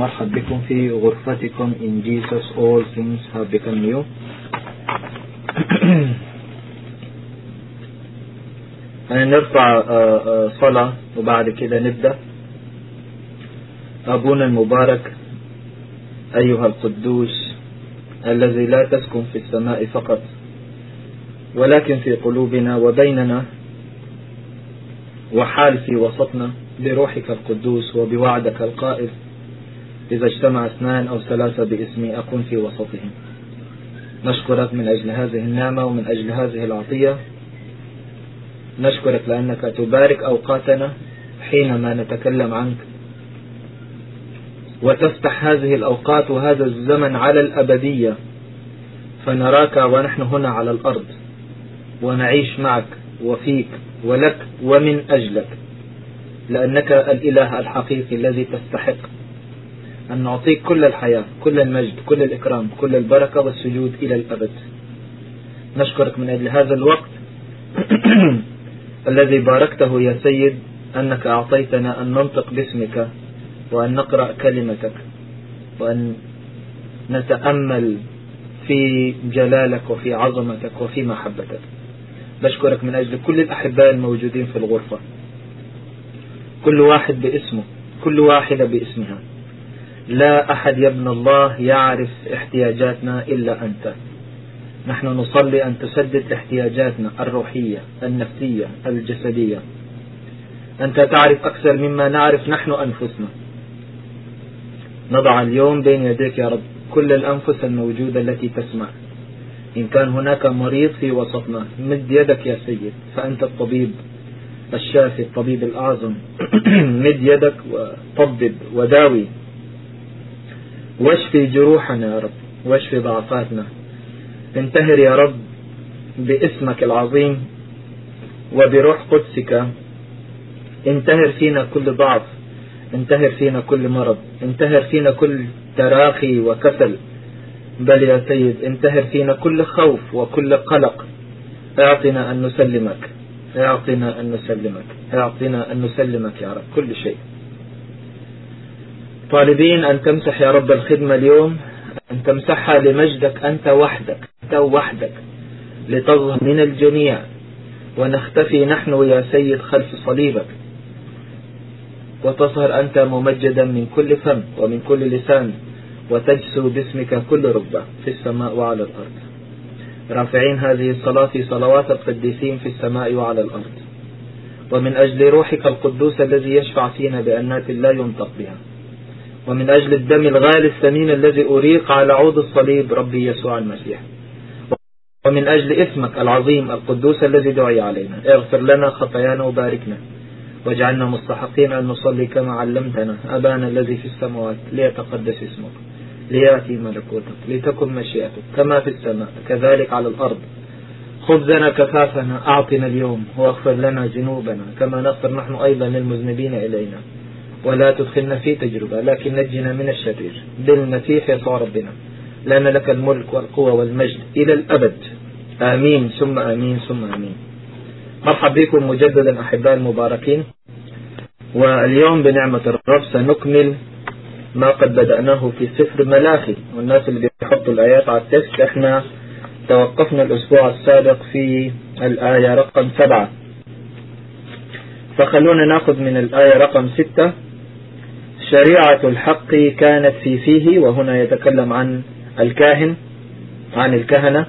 ومرحب بكم في غرفتكم In Jesus all things have become new. هنرفع صلاة وبعد كده نبدأ. أبونا المبارك أيها القدوس الذي لا تسكن في السماء فقط ولكن في قلوبنا وبيننا وحال في وسطنا بروحك القدوس وبوعدك القائل. إذا اجتمع اثنان أو ثلاثة باسمي أكون في وسطهم. نشكرك من أجل هذه النعمة ومن أجل هذه العطية. نشكرك لأنك تبارك أوقاتنا حينما نتكلم عنك. وتفتح هذه الأوقات وهذا الزمن على الأبدية. فنراك ونحن هنا على الأرض. ونعيش معك وفيك ولك ومن أجلك. لأنك الإله الحقيقي الذي تستحق. أن نعطيك كل الحياة كل المجد كل الإكرام كل البركة والسجود إلى الأبد. نشكرك من أجل هذا الوقت. الذي باركته يا سيد أنك أعطيتنا أن ننطق باسمك وأن نقرأ كلمتك وأن نتأمل في جلالك وفي عظمتك وفي محبتك. بشكرك من أجل كل الأحباء الموجودين في الغرفة. كل واحد باسمه كل واحدة باسمها. لا أحد يا ابن الله يعرف احتياجاتنا إلا أنت. نحن نصلي أن تسدد احتياجاتنا الروحية النفسية الجسدية. أنت تعرف أكثر مما نعرف نحن أنفسنا. نضع اليوم بين يديك يا رب كل الأنفس الموجودة التي تسمع. إن كان هناك مريض في وسطنا مد يدك يا سيد فأنت الطبيب الشافي الطبيب الأعظم. مد يدك وطبب وداوي. واشفي جروحنا يا رب واشفي ضعفاتنا. انتهر يا رب باسمك العظيم وبروح قدسك. انتهر فينا كل ضعف انتهر فينا كل مرض انتهر فينا كل تراخي وكسل. بل يا سيد انتهر فينا كل خوف وكل قلق. اعطنا أن نسلمك اعطنا أن نسلمك اعطنا أن نسلمك يا رب كل شيء. طالبين أن تمسح يا رب الخدمة اليوم أن تمسحها لمجدك أنت وحدك أنت وحدك لتظهر من الجميع. ونختفي نحن يا سيد خلف صليبك. وتظهر أنت ممجدا من كل فم ومن كل لسان وتجسو باسمك كل ركبة في السماء وعلى الأرض. رافعين هذه الصلاة في صلوات القديسين في السماء وعلى الأرض. ومن أجل روحك القدوس الذي يشفع فينا بأنات لا ينطق بها. ومن أجل الدم الغالي الثمين الذي أريق على عود الصليب ربي يسوع المسيح. ومن أجل اسمك العظيم القدوس الذي دعي علينا اغفر لنا خطايانا وباركنا. واجعلنا مستحقين أن نصلي كما علمتنا أبانا الذي في السماوات ليتقدس اسمك ليأتي ملكوتك لتكن مشيئتك كما في السماء كذلك على الأرض. خبزنا كفافنا أعطنا اليوم واغفر لنا ذنوبنا كما نغفر نحن أيضا للمذنبين إلينا. ولا تدخلنا في تجربة لكن نجنا من الشرير. بالمسيح يسوع ربنا. لأن لك الملك والقوة والمجد إلى الأبد. آمين. ثم آمين. ثم آمين. مرحب بكم مجددا أحباء المباركين. واليوم بنعمة الرب سنكمل ما قد بدأناه في سفر ملاخي. والناس اللي بيحطوا الآيات على التكست إحنا توقفنا الأسبوع السابق في الآية رقم سبعة. فخلونا نأخذ من الآية رقم ستة. شريعة الحق كانت في فيه وهنا يتكلم عن الكاهن عن الكهنة.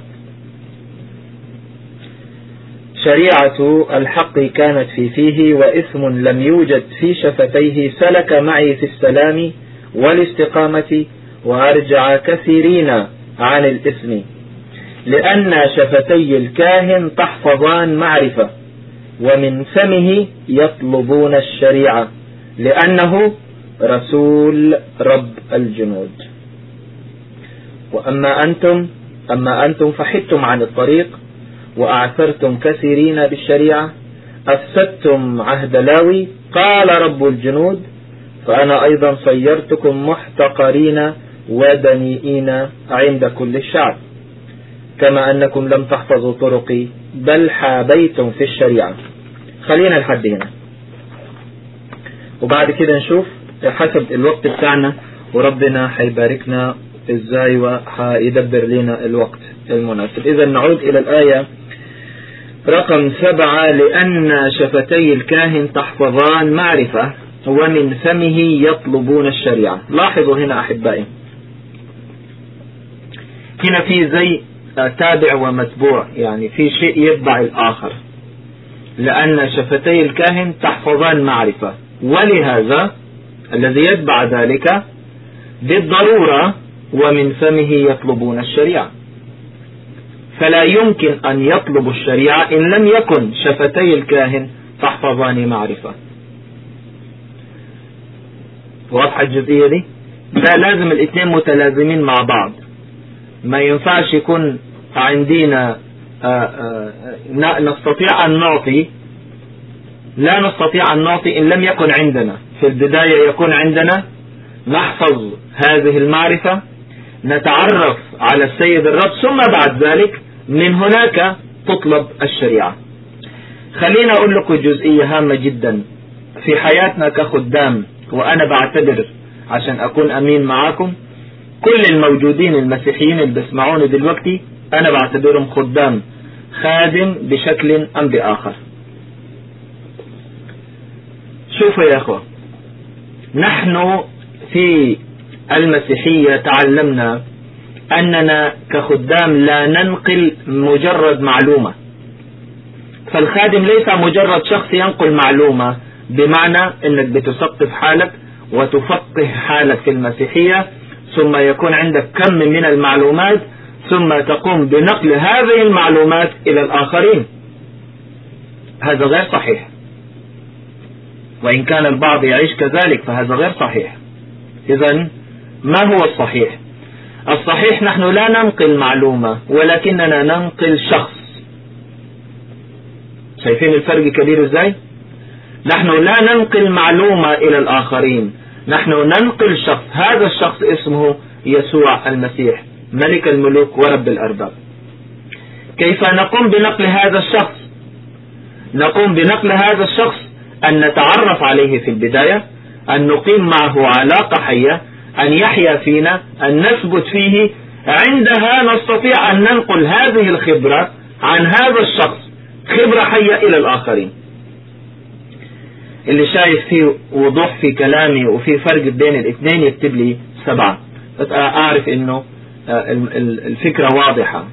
شريعة الحق كانت في فيه وإثم لم يوجد في شفتيه سلك معي في السلام والاستقامة وأرجع كثيرين عن الإثم. لأن شفتي الكاهن تحفظان معرفة ومن فمه يطلبون الشريعة لأنه رسول رب الجنود. وأما أنتم أما أنتم فحدتم عن الطريق وأعثرتم كثيرين بالشريعة. أفسدتم عهد لاوي قال رب الجنود فأنا أيضا صيرتكم محتقرين ودنيئين عند كل الشعب. كما أنكم لم تحفظوا طرقي بل حابيتم في الشريعة. خلينا لحد هنا. وبعد كده نشوف حسب الوقت بتاعنا وربنا حيباركنا إزاي وحيدبر لنا الوقت المناسب. إذا نعود إلى الآية. رقم سبعة لأن شفتي الكاهن تحفظان معرفة ومن فمه يطلبون الشريعة. لاحظوا هنا أحبائي. هنا في زي تابع ومتبوع. يعني في شيء يتبع الآخر. لأن شفتي الكاهن تحفظان معرفة. ولهذا الذي يتبع ذلك بالضرورة ومن فمه يطلبون الشريعة. فلا يمكن أن يطلبوا الشريعة إن لم يكن شفتي الكاهن تحفظان معرفة. واضحة الجزئية دي؟ لا لازم الاثنين متلازمين مع بعض. ما ينفعش يكون عندنا آه، آه، نستطيع أن نعطي لا نستطيع أن نعطي إن لم يكن عندنا. في البداية يكون عندنا نحفظ هذه المعرفة نتعرف على السيد الرب ثم بعد ذلك من هناك تطلب الشريعة. خلينا أقول لكم جزئية هامة جدا. في حياتنا كخدام وأنا بعتبر عشان أكون أمين معاكم كل الموجودين المسيحيين اللي بيسمعوني دلوقتي أنا بعتبرهم خدام خادم بشكل أم بآخر. شوفوا يا أخوة نحن في المسيحية تعلمنا أننا كخدام لا ننقل مجرد معلومة. فالخادم ليس مجرد شخص ينقل معلومة بمعنى أنك بتثقف حالك وتفقه حالك في المسيحية ثم يكون عندك كم من المعلومات ثم تقوم بنقل هذه المعلومات إلى الآخرين. هذا غير صحيح. وإن كان البعض يعيش كذلك فهذا غير صحيح. إذا ما هو الصحيح؟ الصحيح نحن لا ننقل معلومة ولكننا ننقل شخص. شايفين الفرق كبير إزاي؟ نحن لا ننقل معلومة إلى الآخرين نحن ننقل شخص. هذا الشخص اسمه يسوع المسيح ملك الملوك ورب الأرباب. كيف نقوم بنقل هذا الشخص؟ نقوم بنقل هذا الشخص أن نتعرف عليه في البداية أن نقيم معه علاقة حية أن يحيا فينا أن نثبت فيه. عندها نستطيع أن ننقل هذه الخبرة عن هذا الشخص خبرة حية إلى الآخرين. اللي شايف فيه وضوح في كلامي وفي فرق بين الاثنين يكتب لي سبعة. أعرف أنه آه، الفكرة واضحة.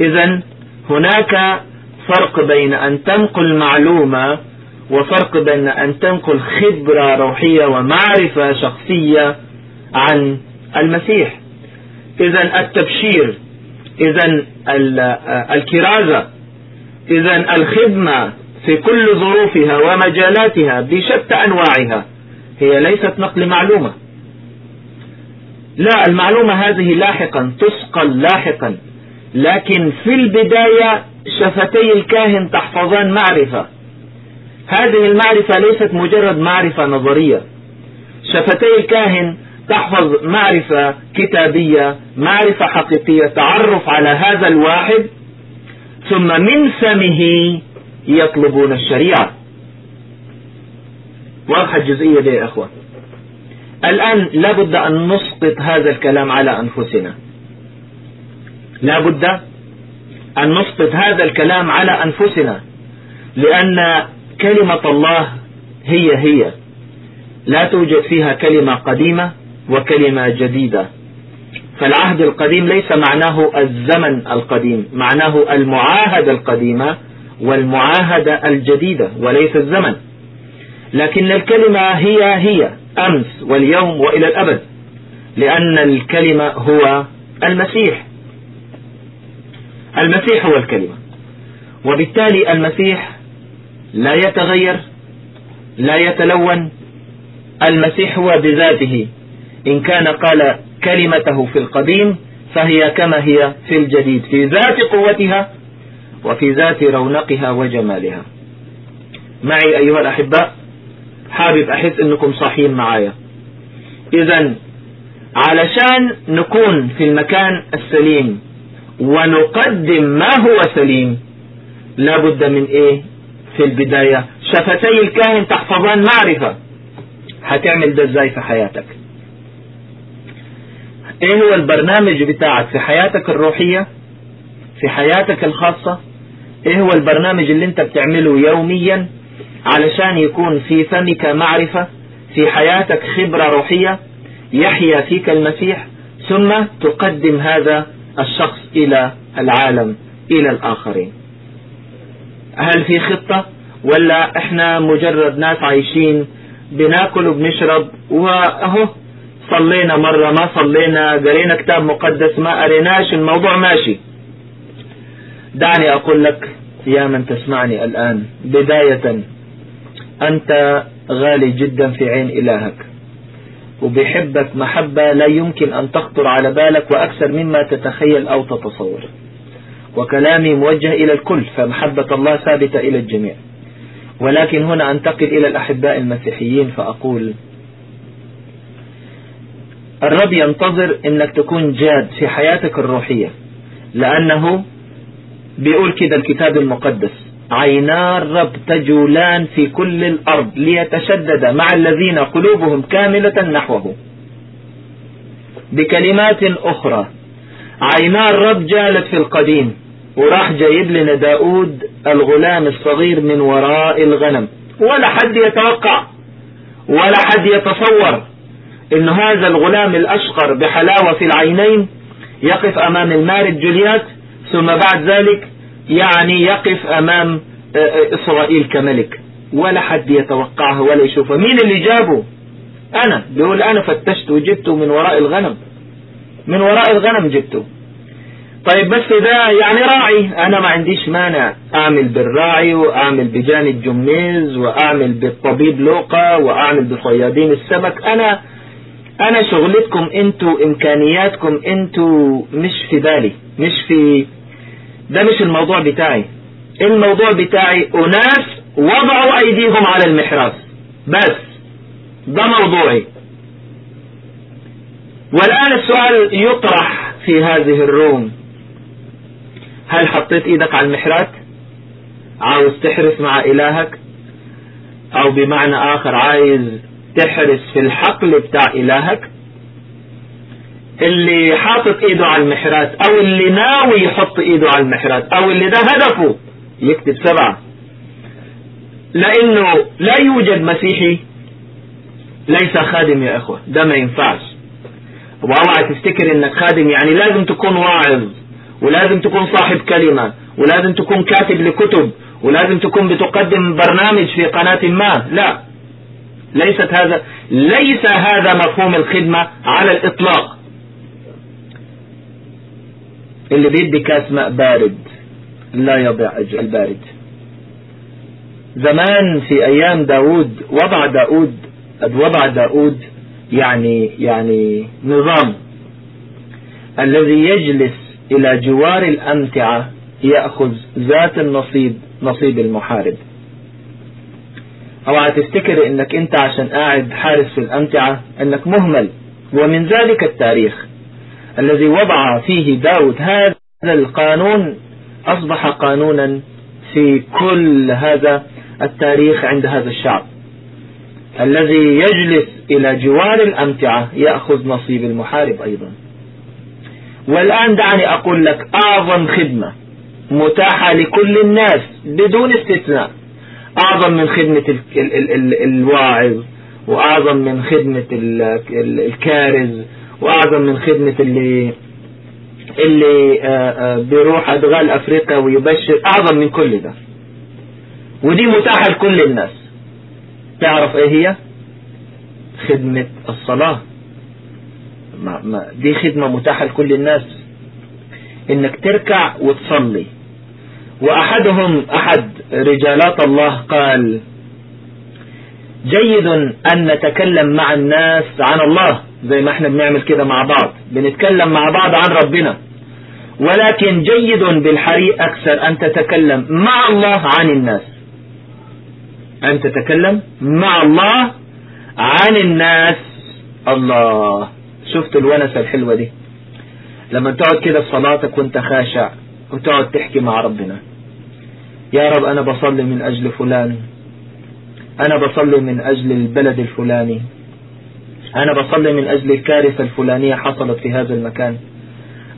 إذا هناك فرق بين أن تنقل معلومة وفرق بين أن تنقل خبرة روحية ومعرفة شخصية عن المسيح. إذا التبشير إذا الكرازة إذا الخدمة في كل ظروفها ومجالاتها بشتى أنواعها هي ليست نقل معلومة. لا المعلومة هذه لاحقا تسقل لاحقا. لكن في البداية شفتي الكاهن تحفظان معرفة. هذه المعرفة ليست مجرد معرفة نظرية. شفتي الكاهن تحفظ معرفة كتابية معرفة حقيقية تعرف على هذا الواحد ثم من فمه يطلبون الشريعة. واضحة الجزئية دي يا أخوة. الآن لابد أن نسقط هذا الكلام على أنفسنا. لابد أن نسقط هذا الكلام على أنفسنا. لأن كلمة الله هي هي. لا توجد فيها كلمة قديمة وكلمة جديدة. فالعهد القديم ليس معناه الزمن القديم معناه المعاهدة القديمة والمعاهدة الجديدة وليس الزمن. لكن الكلمة هي هي أمس واليوم وإلى الأبد لأن الكلمة هو المسيح. المسيح هو الكلمة. وبالتالي المسيح لا يتغير لا يتلون. المسيح هو بذاته. إن كان قال كلمته في القديم فهي كما هي في الجديد في ذات قوتها وفي ذات رونقها وجمالها. معي أيها الأحباء حابب أحس أنكم صحيين معايا. إذا علشان نكون في المكان السليم ونقدم ما هو سليم لابد من إيه؟ في البداية شفتي الكاهن تحفظان معرفة. هتعمل ده إزاي في حياتك؟ إيه هو البرنامج بتاعك؟ في حياتك الروحية؟ في حياتك الخاصة؟ إيه هو البرنامج اللي أنت بتعمله يوميا علشان يكون في فمك معرفة في حياتك خبرة روحية؟ يحيا فيك المسيح ثم تقدم هذا الشخص إلى العالم إلى الآخرين. هل في خطة ولا إحنا مجرد ناس عايشين بناكل وبنشرب وأهو صلينا مرة ما صلينا قرينا كتاب مقدس ما قريناش الموضوع ماشي. دعني أقول لك يا من تسمعني الآن بداية أنت غالي جدا في عين إلهك وبيحبك محبة لا يمكن أن تخطر على بالك وأكثر مما تتخيل أو تتصور. وكلامي موجه إلى الكل فمحبة الله ثابتة إلى الجميع. ولكن هنا أنتقل إلى الأحباء المسيحيين فأقول الرب ينتظر أنك تكون جاد في حياتك الروحية لأنه بيقول كده الكتاب المقدس عينا الرب تجولان في كل الأرض ليتشدد مع الذين قلوبهم كاملة نحوه. بكلمات أخرى عينا الرب جالت في القديم وراح جايب لنا داود الغلام الصغير من وراء الغنم. ولا حد يتوقع ولا حد يتصور إن هذا الغلام الأشقر بحلاوة في العينين يقف أمام المارد جوليات ثم بعد ذلك يعني يقف أمام آه، آه، إسرائيل كملك. ولا حد يتوقعه ولا يشوفه. مين اللي جابه؟ أنا. بيقول أنا فتشت وجبته من وراء الغنم. من وراء الغنم جبته. طيب بس ده يعني راعي أنا ما عنديش مانع. أعمل بالراعي وأعمل بجاني الجميز وأعمل بالطبيب لوقا وأعمل بصيادين السمك. أنا أنا شغلتكم أنتوا إمكانياتكم أنتوا مش في بالي مش في ده مش الموضوع بتاعي. الموضوع بتاعي أناس وضعوا أيديهم على المحراث بس ده موضوعي. والآن السؤال يطرح في هذه الروم. هل حطيت إيدك على المحرات عاوز تحرس مع إلهك؟ أو بمعنى آخر عايز تحرس في الحقل بتاع إلهك؟ اللي حاطط إيده على المحرات أو اللي ناوي يحط إيده على المحرات أو اللي ده هدفه يكتب سبعة. لأنه لا يوجد مسيحي ليس خادم يا إخوة ده ما ينفعش. وأوعى تفتكر إنك خادم يعني لازم تكون واعظ. ولازم تكون صاحب كلمة ولازم تكون كاتب لكتب ولازم تكون بتقدم برنامج في قناة ما. لا. ليست هذا ليس هذا مفهوم الخدمة على الإطلاق. اللي بيدي كاس ماء بارد لا يضع البارد. زمان في أيام داود وضع داود وضع داود يعني يعني نظام. الذي يجلس إلى جوار الأمتعة يأخذ ذات النصيب نصيب المحارب. أوعى تفتكر إنك أنت عشان قاعد حارس في الأمتعة إنك مهمل. ومن ذلك التاريخ الذي وضع فيه داود هذا القانون أصبح قانونا في كل هذا التاريخ عند هذا الشعب. الذي يجلس إلى جوار الأمتعة يأخذ نصيب المحارب أيضا. والآن دعني أقول لك أعظم خدمة متاحة لكل الناس بدون استثناء. أعظم من خدمة ال ال ال الواعظ وأعظم من خدمة الكارز وأعظم من خدمة اللي اللي آه، آه، بيروح أدغال أفريقيا ويبشر. أعظم من كل ده. ودي متاحة لكل الناس. تعرف إيه هي؟ خدمة الصلاة. ما ما دي خدمة متاحة لكل الناس. إنك تركع وتصلي. وأحدهم أحد رجالات الله قال جيد أن نتكلم مع الناس عن الله. زي ما إحنا بنعمل كده مع بعض. بنتكلم مع بعض عن ربنا. ولكن جيد بالحري أكثر أن تتكلم مع الله عن الناس. أن تتكلم مع الله عن الناس. الله. شفت الونسة الحلوة دي؟ لما تقعد كده في صلاتك وانت خاشع وتقعد تحكي مع ربنا. يا رب أنا بصلي من أجل فلان. أنا بصلي من أجل البلد الفلاني. أنا بصلي من أجل الكارثة الفلانية حصلت في هذا المكان.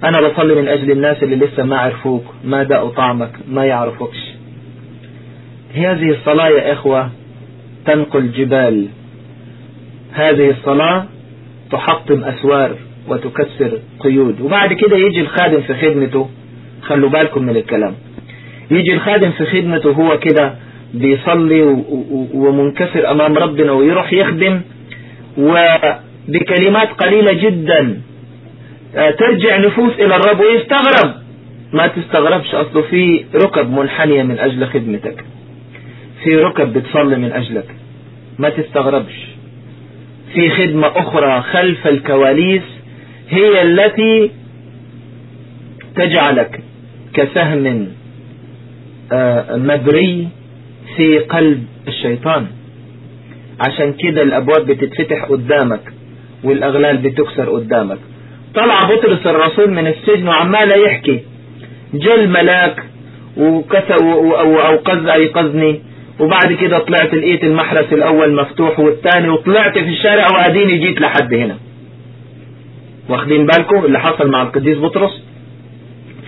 أنا بصلي من أجل الناس اللي لسه ما عرفوك ما دقوا طعمك ما يعرفوكش. هذه الصلاة يا إخوة تنقل جبال. هذه الصلاة تحطم أسوار وتكسر قيود. وبعد كده يجي الخادم في خدمته خلوا بالكم من الكلام. يجي الخادم في خدمته هو كده بيصلي ومنكسر أمام ربنا ويروح يخدم. وبكلمات قليلة جدا آه، ترجع نفوس إلى الرب ويستغرب. ما تستغربش أصله في ركب منحنية من أجل خدمتك. في ركب بتصلي من أجلك. ما تستغربش. في خدمة أخرى خلف الكواليس هي التي تجعلك كسهم آه، مبري في قلب الشيطان. عشان كده الأبواب بتتفتح قدامك والأغلال بتكسر قدامك. طلع بطرس الرسول من السجن وعمال يحكي جل ملاك وكسر وأوقظ أيقظني وبعد كده طلعت لقيت المحرس الأول مفتوح والثاني وطلعت في الشارع وأديني جيت لحد هنا. واخدين بالكم اللي حصل مع القديس بطرس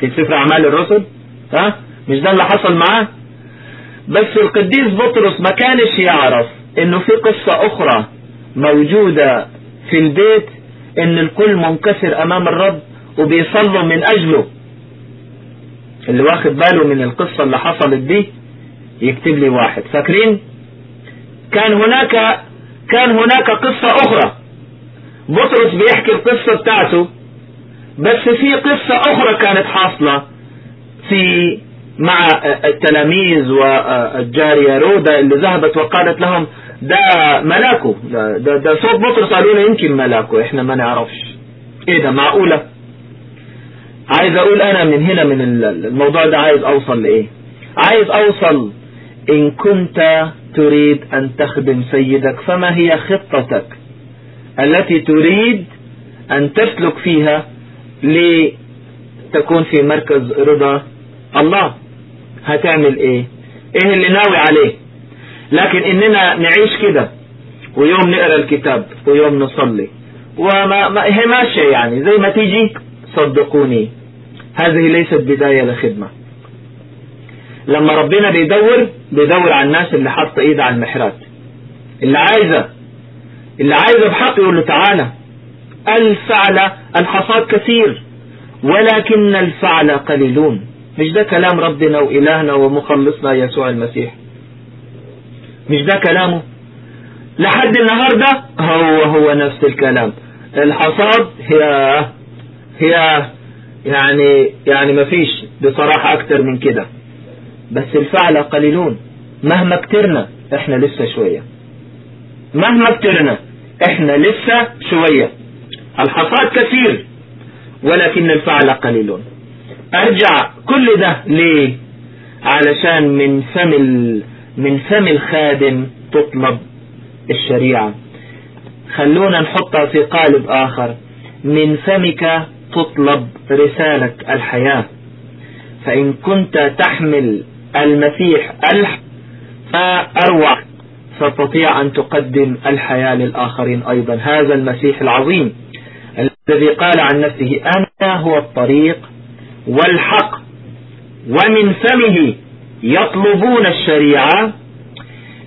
في سفر أعمال الرسل؟ ها؟ مش ده اللي حصل معاه؟ بس القديس بطرس ما كانش يعرف إنه في قصة أخرى موجودة في البيت إن الكل منكسر أمام الرب وبيصلوا من أجله. اللي واخد باله من القصة اللي حصلت دي يكتب لي واحد. فاكرين؟ كان هناك كان هناك قصة أخرى. بطرس بيحكي القصة بتاعته بس في قصة أخرى كانت حاصلة في مع التلاميذ والجارية رودا اللي ذهبت وقالت لهم ده ملاكه ده, ده, ده صوت بطرس قالوا له يمكن ملاكه إحنا ما نعرفش. إيه ده معقولة؟ عايز أقول أنا من هنا من الموضوع ده عايز أوصل لإيه؟ عايز أوصل إن كنت تريد أن تخدم سيدك فما هي خطتك التي تريد أن تسلك فيها لتكون في مركز رضا؟ الله هتعمل إيه؟ إيه اللي ناوي عليه؟ لكن إننا نعيش كده ويوم نقرأ الكتاب ويوم نصلي وما ما هي ماشية يعني زي ما تيجي صدقوني. هذه ليست بداية لخدمة. لما ربنا بيدور بيدور على الناس اللي حاطة إيد على المحرات اللي عايزة اللي عايزة بحق يقول له تعالى. الفعل الحصاد كثير ولكن الفعل قليلون. مش ده كلام ربنا وإلهنا ومخلصنا يسوع المسيح. مش ده كلامه؟ لحد النهاردة هو هو نفس الكلام. الحصاد هي هي يعني يعني ما فيش بصراحة أكتر من كده. بس الفعل قليلون. مهما كترنا إحنا لسه شوية. مهما كترنا إحنا لسه شوية. الحصاد كثير ولكن الفعل قليلون. أرجع كل ده ليه؟ علشان من فم ال... من فم الخادم تطلب الشريعة. خلونا نحطها في قالب آخر. من فمك تطلب رسالة الحياة. فإن كنت تحمل المسيح ألح فأروع ستطيع أن تقدم الحياة للآخرين أيضا. هذا المسيح العظيم الذي قال عن نفسه أنا هو الطريق والحق ومن فمه يطلبون الشريعة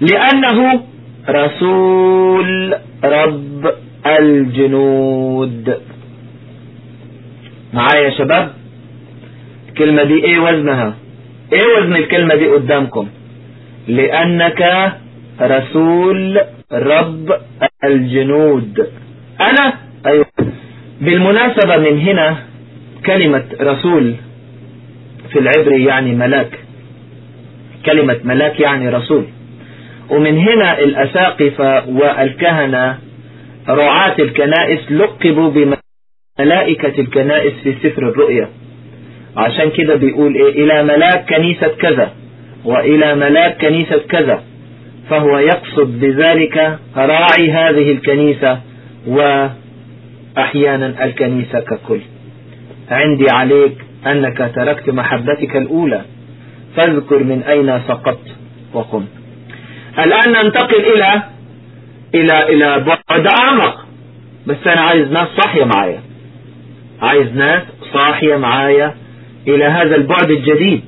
لأنه رسول رب الجنود. معايا يا شباب؟ الكلمة دي إيه وزنها؟ إيه وزن الكلمة دي قدامكم؟ لأنك رسول رب الجنود. أنا؟ أيوة. بالمناسبة من هنا كلمة رسول في العبري يعني ملاك. كلمة ملاك يعني رسول. ومن هنا الأساقفة والكهنة رعاة الكنائس لقبوا بملائكة الكنائس في سفر الرؤيا. عشان كده بيقول إيه؟ إلى ملاك كنيسة كذا وإلى ملاك كنيسة كذا. فهو يقصد بذلك راعي هذه الكنيسة وأحيانا الكنيسة ككل. عندي عليك أنك تركت محبتك الأولى فاذكر من أين سقطت وقم الآن ننتقل إلى إلى إلى بعد أعمق. بس أنا عايز ناس صاحية معايا. عايز ناس صاحية معايا. إلى هذا البعد الجديد.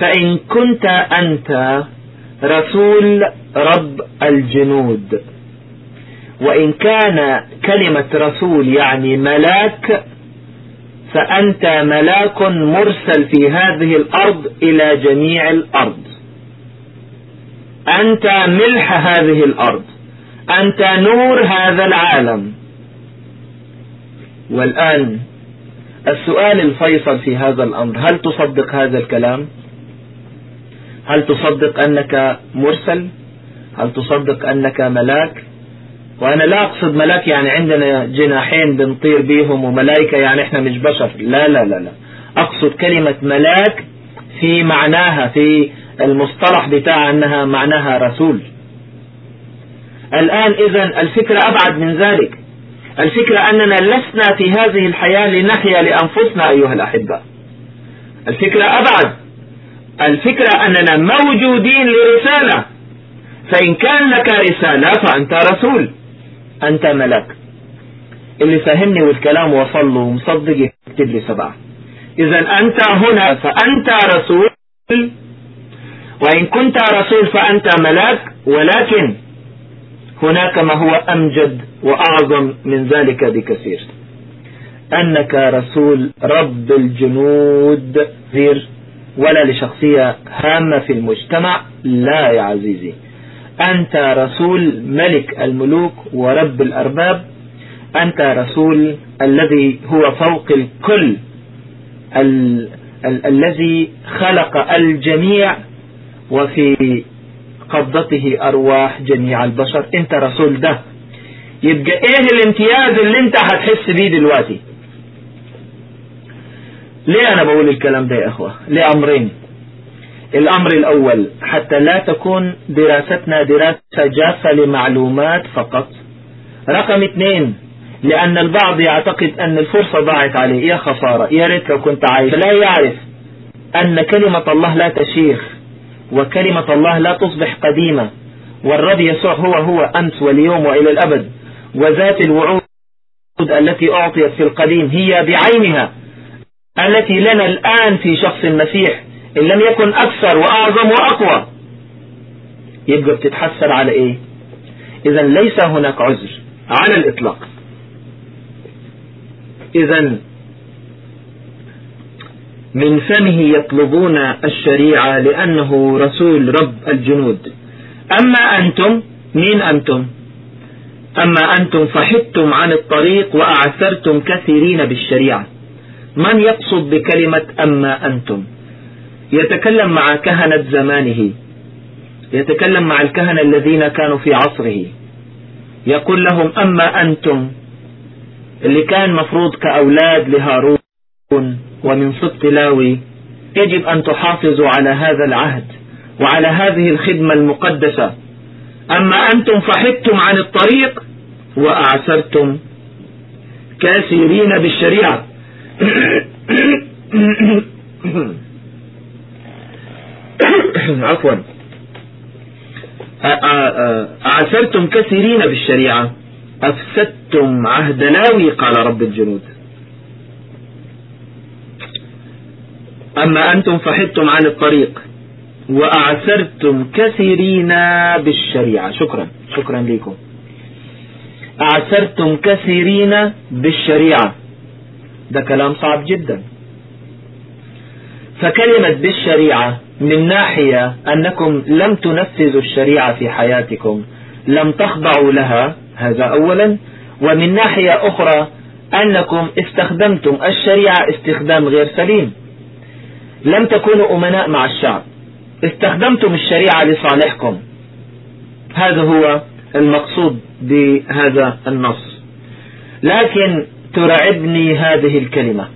فإن كنت أنت رسول رب الجنود وإن كان كلمة رسول يعني ملاك فأنت ملاك مرسل في هذه الأرض إلى جميع الأرض. أنت ملح هذه الأرض أنت نور هذا العالم. والآن السؤال الفيصل في هذا الأمر هل تصدق هذا الكلام؟ هل تصدق أنك مرسل؟ هل تصدق أنك ملاك؟ وأنا لا أقصد ملاك يعني عندنا جناحين بنطير بيهم وملائكة يعني إحنا مش بشر. لا لا لا لا. أقصد كلمة ملاك في معناها في المصطلح بتاع أنها معناها رسول. الآن إذا الفكرة أبعد من ذلك. الفكرة أننا لسنا في هذه الحياة لنحيا لأنفسنا أيها الأحبة. الفكرة أبعد. الفكرة أننا موجودين لرسالة. فإن كان لك رسالة فأنت رسول. أنت ملك. اللي فهمني والكلام وصل له مصدق يكتب لي سبعة. إذا أنت هنا فأنت رسول. وإن كنت رسول فأنت ملاك. ولكن هناك ما هو أمجد وأعظم من ذلك بكثير. أنك رسول رب الجنود غير ولا لشخصية هامة في المجتمع لا يا عزيزي. أنت رسول ملك الملوك ورب الأرباب. أنت رسول الذي هو فوق الكل ال ال الذي خلق الجميع. وفي قبضته أرواح جميع البشر. أنت رسول ده. يبقى إيه الامتياز اللي أنت هتحس بيه دلوقتي؟ ليه أنا بقول الكلام ده يا أخوة؟ لأمرين. الأمر الأول حتى لا تكون دراستنا دراسة جافة لمعلومات فقط. رقم اثنين لأن البعض يعتقد أن الفرصة ضاعت عليه. يا خسارة يا ريت لو كنت عايش. لا يعرف أن كلمة الله لا تشيخ. وكلمة الله لا تصبح قديمة. والرب يسوع هو هو أمس واليوم وإلى الأبد. وذات الوعود التي أعطيت في القديم هي بعينها التي لنا الآن في شخص المسيح إن لم يكن أكثر وأعظم وأقوى. يبقى بتتحسر على إيه؟ إذا ليس هناك عذر على الإطلاق. إذا من فمه يطلبون الشريعة لأنه رسول رب الجنود. أما أنتم مين أنتم؟ أما أنتم فحدتم عن الطريق وأعثرتم كثيرين بالشريعة. من يقصد بكلمة أما أنتم؟ يتكلم مع كهنة زمانه. يتكلم مع الكهنة الذين كانوا في عصره. يقول لهم أما أنتم؟ اللي كان مفروض كأولاد لهارون. ومن صدق لاوي يجب أن تحافظوا على هذا العهد وعلى هذه الخدمة المقدسة. أما أنتم فحدتم عن الطريق وأعسرتم كثيرين بالشريعة. عفوا. أعسرتم كثيرين بالشريعة. أفسدتم عهد لاوي قال رب الجنود. أما أنتم فحدتم عن الطريق وأعسرتم كثيرين بالشريعة. شكرا. شكرا لكم. أعسرتم كثيرين بالشريعة. ده كلام صعب جدا. فكلمة بالشريعة من ناحية أنكم لم تنفذوا الشريعة في حياتكم لم تخضعوا لها هذا أولا. ومن ناحية أخرى أنكم استخدمتم الشريعة استخدام غير سليم. لم تكونوا أمناء مع الشعب. استخدمتم الشريعة لصالحكم. هذا هو المقصود بهذا النص. لكن ترعبني هذه الكلمة.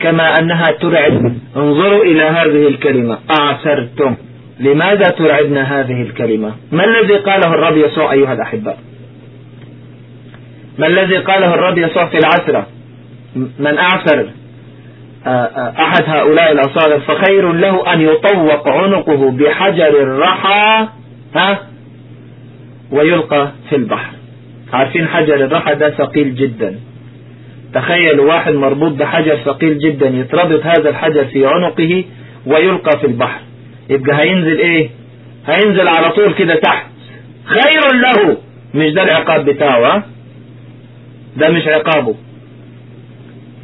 كما أنها ترعب. انظروا إلى هذه الكلمة. أعثرتم لماذا ترعبنا هذه الكلمة؟ ما الذي قاله الرب يسوع أيها الأحباء ما الذي قاله الرب يسوع في العسرة من أعثر؟ أحد هؤلاء الأصاغر فخير له أن يطوق عنقه بحجر الرحى ها؟ ويلقى في البحر. عارفين حجر الرحى ده ثقيل جدا. تخيلوا واحد مربوط بحجر ثقيل جدا يتربط هذا الحجر في عنقه ويلقى في البحر. يبقى هينزل إيه؟ هينزل على طول كده تحت. خير له! مش ده العقاب بتاعه ده مش عقابه.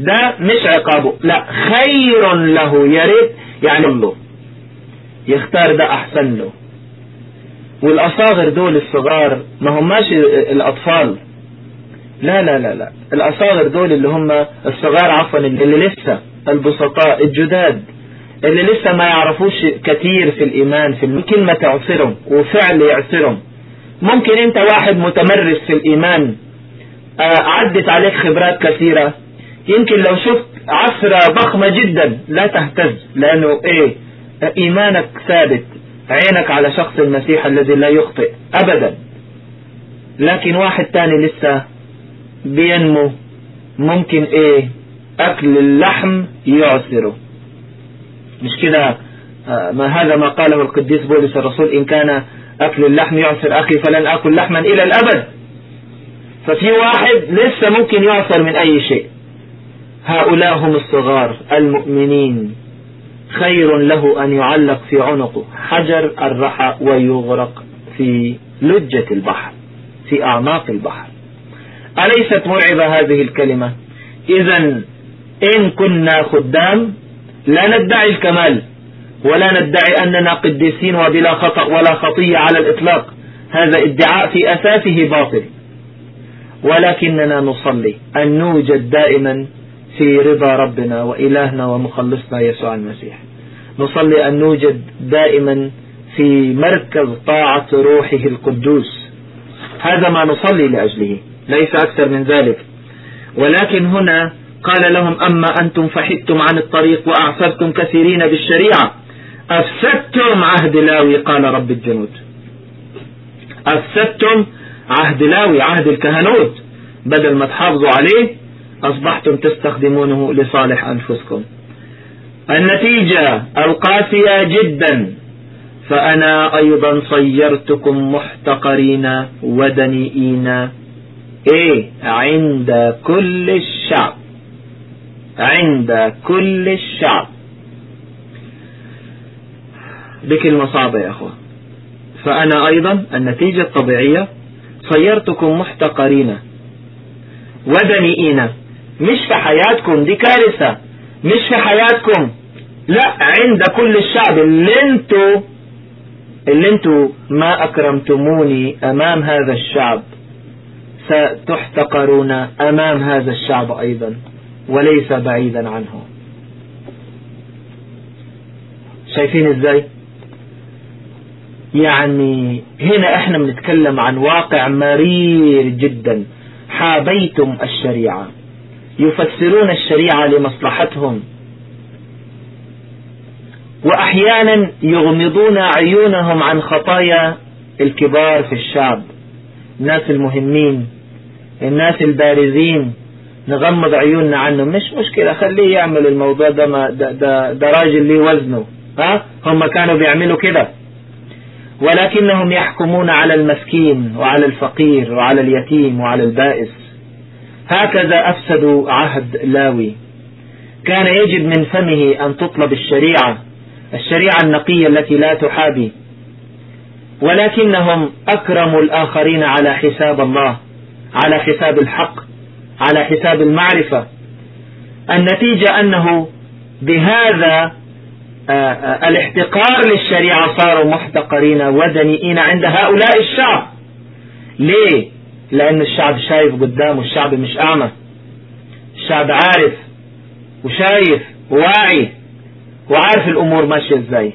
ده مش عقابه. لا خير له يا ريت يعني له. يختار ده أحسن له. والأصاغر دول الصغار ما هماش الأطفال. لا لا لا لا. الأصاغر دول اللي هم الصغار عفوا اللي لسه البسطاء الجداد اللي لسه ما يعرفوش كثير في الإيمان في كلمة تعصرهم وفعل يعصرهم. ممكن أنت واحد متمرس في الإيمان عدت عليك خبرات كثيرة. يمكن لو شفت عصرة ضخمة جدا لا تهتز لأنه إيه؟ إيمانك ثابت عينك على شخص المسيح الذي لا يخطئ ابدا. لكن واحد تاني لسه بينمو ممكن إيه؟ أكل اللحم يعسره مش كده؟ ما هذا ما قاله القديس بولس الرسول إن كان أكل اللحم يعسر أخي فلن آكل لحما إلى الأبد. ففي واحد لسه ممكن يعسر من أي شيء. هؤلاء هم الصغار المؤمنين. خير له أن يعلق في عنقه. حجر الرحى ويغرق في لجة البحر في أعماق البحر. أليست مرعبة هذه الكلمة؟ إذا إن كنا خدام لا ندعي الكمال ولا ندعي أننا قديسين وبلا خطأ ولا خطية على الإطلاق. هذا ادعاء في أساسه باطل. ولكننا نصلي أن نوجد دائما في رضا ربنا وإلهنا ومخلصنا يسوع المسيح. نصلي أن نوجد دائما في مركز طاعة روحه القدوس. هذا ما نصلي لأجله ليس أكثر من ذلك. ولكن هنا قال لهم أما أنتم فحدتم عن الطريق وأعصرتم كثيرين بالشريعة أفسدتم عهد لاوي قال رب الجنود. أفسدتم عهد لاوي عهد الكهنوت بدل ما تحافظوا عليه أصبحتم تستخدمونه لصالح أنفسكم. النتيجة القاسية جدا. فأنا أيضا صيرتكم محتقرين ودنيئين. إيه عند كل الشعب. عند كل الشعب. بكلمة صعبة يا أخوة. فأنا أيضا النتيجة الطبيعية صيرتكم محتقرين ودنيئين. مش في حياتكم دي كارثة. مش في حياتكم. لا عند كل الشعب اللي أنتوا اللي أنتوا ما أكرمتموني أمام هذا الشعب ستحتقرون أمام هذا الشعب أيضا وليس بعيدا عنه. شايفين إزاي؟ يعني هنا إحنا بنتكلم عن واقع مرير جدا. حابيتم الشريعة. يفسرون الشريعة لمصلحتهم. وأحيانا يغمضون عيونهم عن خطايا الكبار في الشعب. الناس المهمين الناس البارزين نغمض عيوننا عنهم. مش مشكلة خليه يعمل الموضوع ده ما ده, ده, ده راجل ليه وزنه. ها؟ هم كانوا بيعملوا كده. ولكنهم يحكمون على المسكين وعلى الفقير وعلى اليتيم وعلى البائس. هكذا أفسدوا عهد لاوي. كان يجب من فمه أن تطلب الشريعة الشريعة النقية التي لا تحابي. ولكنهم أكرموا الآخرين على حساب الله على حساب الحق على حساب المعرفة. النتيجة أنه بهذا الاحتقار للشريعة صاروا محتقرين ودنيئين عند هؤلاء الشعب. ليه؟ لأن الشعب شايف قدامه الشعب مش أعمى. الشعب عارف وشايف وواعي وعارف الأمور ماشية إزاي.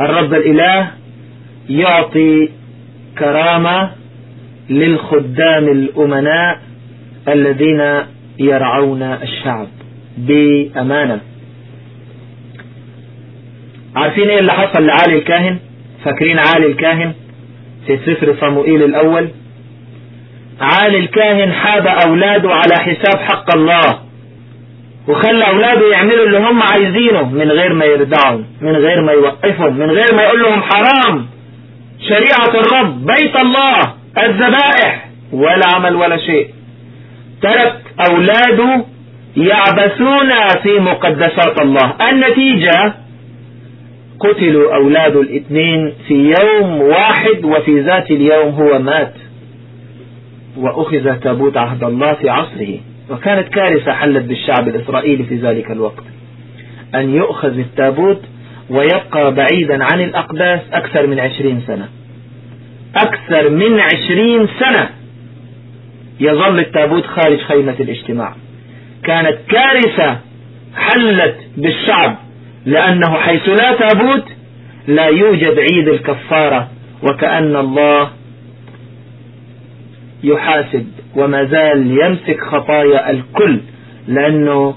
الرب الإله يعطي كرامة للخدام الأمناء الذين يرعون الشعب بأمانة. عارفين إيه اللي حصل لعالي الكاهن؟ فاكرين عالي الكاهن؟ في سفر صموئيل الأول عالي الكاهن حاب أولاده على حساب حق الله وخلى أولاده يعملوا اللي هم عايزينه من غير ما يردعهم من غير ما يوقفهم من غير ما يقول لهم حرام. شريعة الرب بيت الله الذبائح ولا عمل ولا شيء. ترك أولاده يعبثون في مقدسات الله. النتيجة قتلوا أولاد الاثنين في يوم واحد وفي ذات اليوم هو مات. وأخذ تابوت عهد الله في عصره. وكانت كارثة حلت بالشعب الإسرائيلي في ذلك الوقت. أن يؤخذ التابوت ويبقى بعيدا عن الأقداس أكثر من عشرين سنة. أكثر من عشرين سنة يظل التابوت خارج خيمة الاجتماع. كانت كارثة حلت بالشعب لأنه حيث لا تابوت لا يوجد عيد الكفارة وكأن الله يحاسب وما زال يمسك خطايا الكل لأنه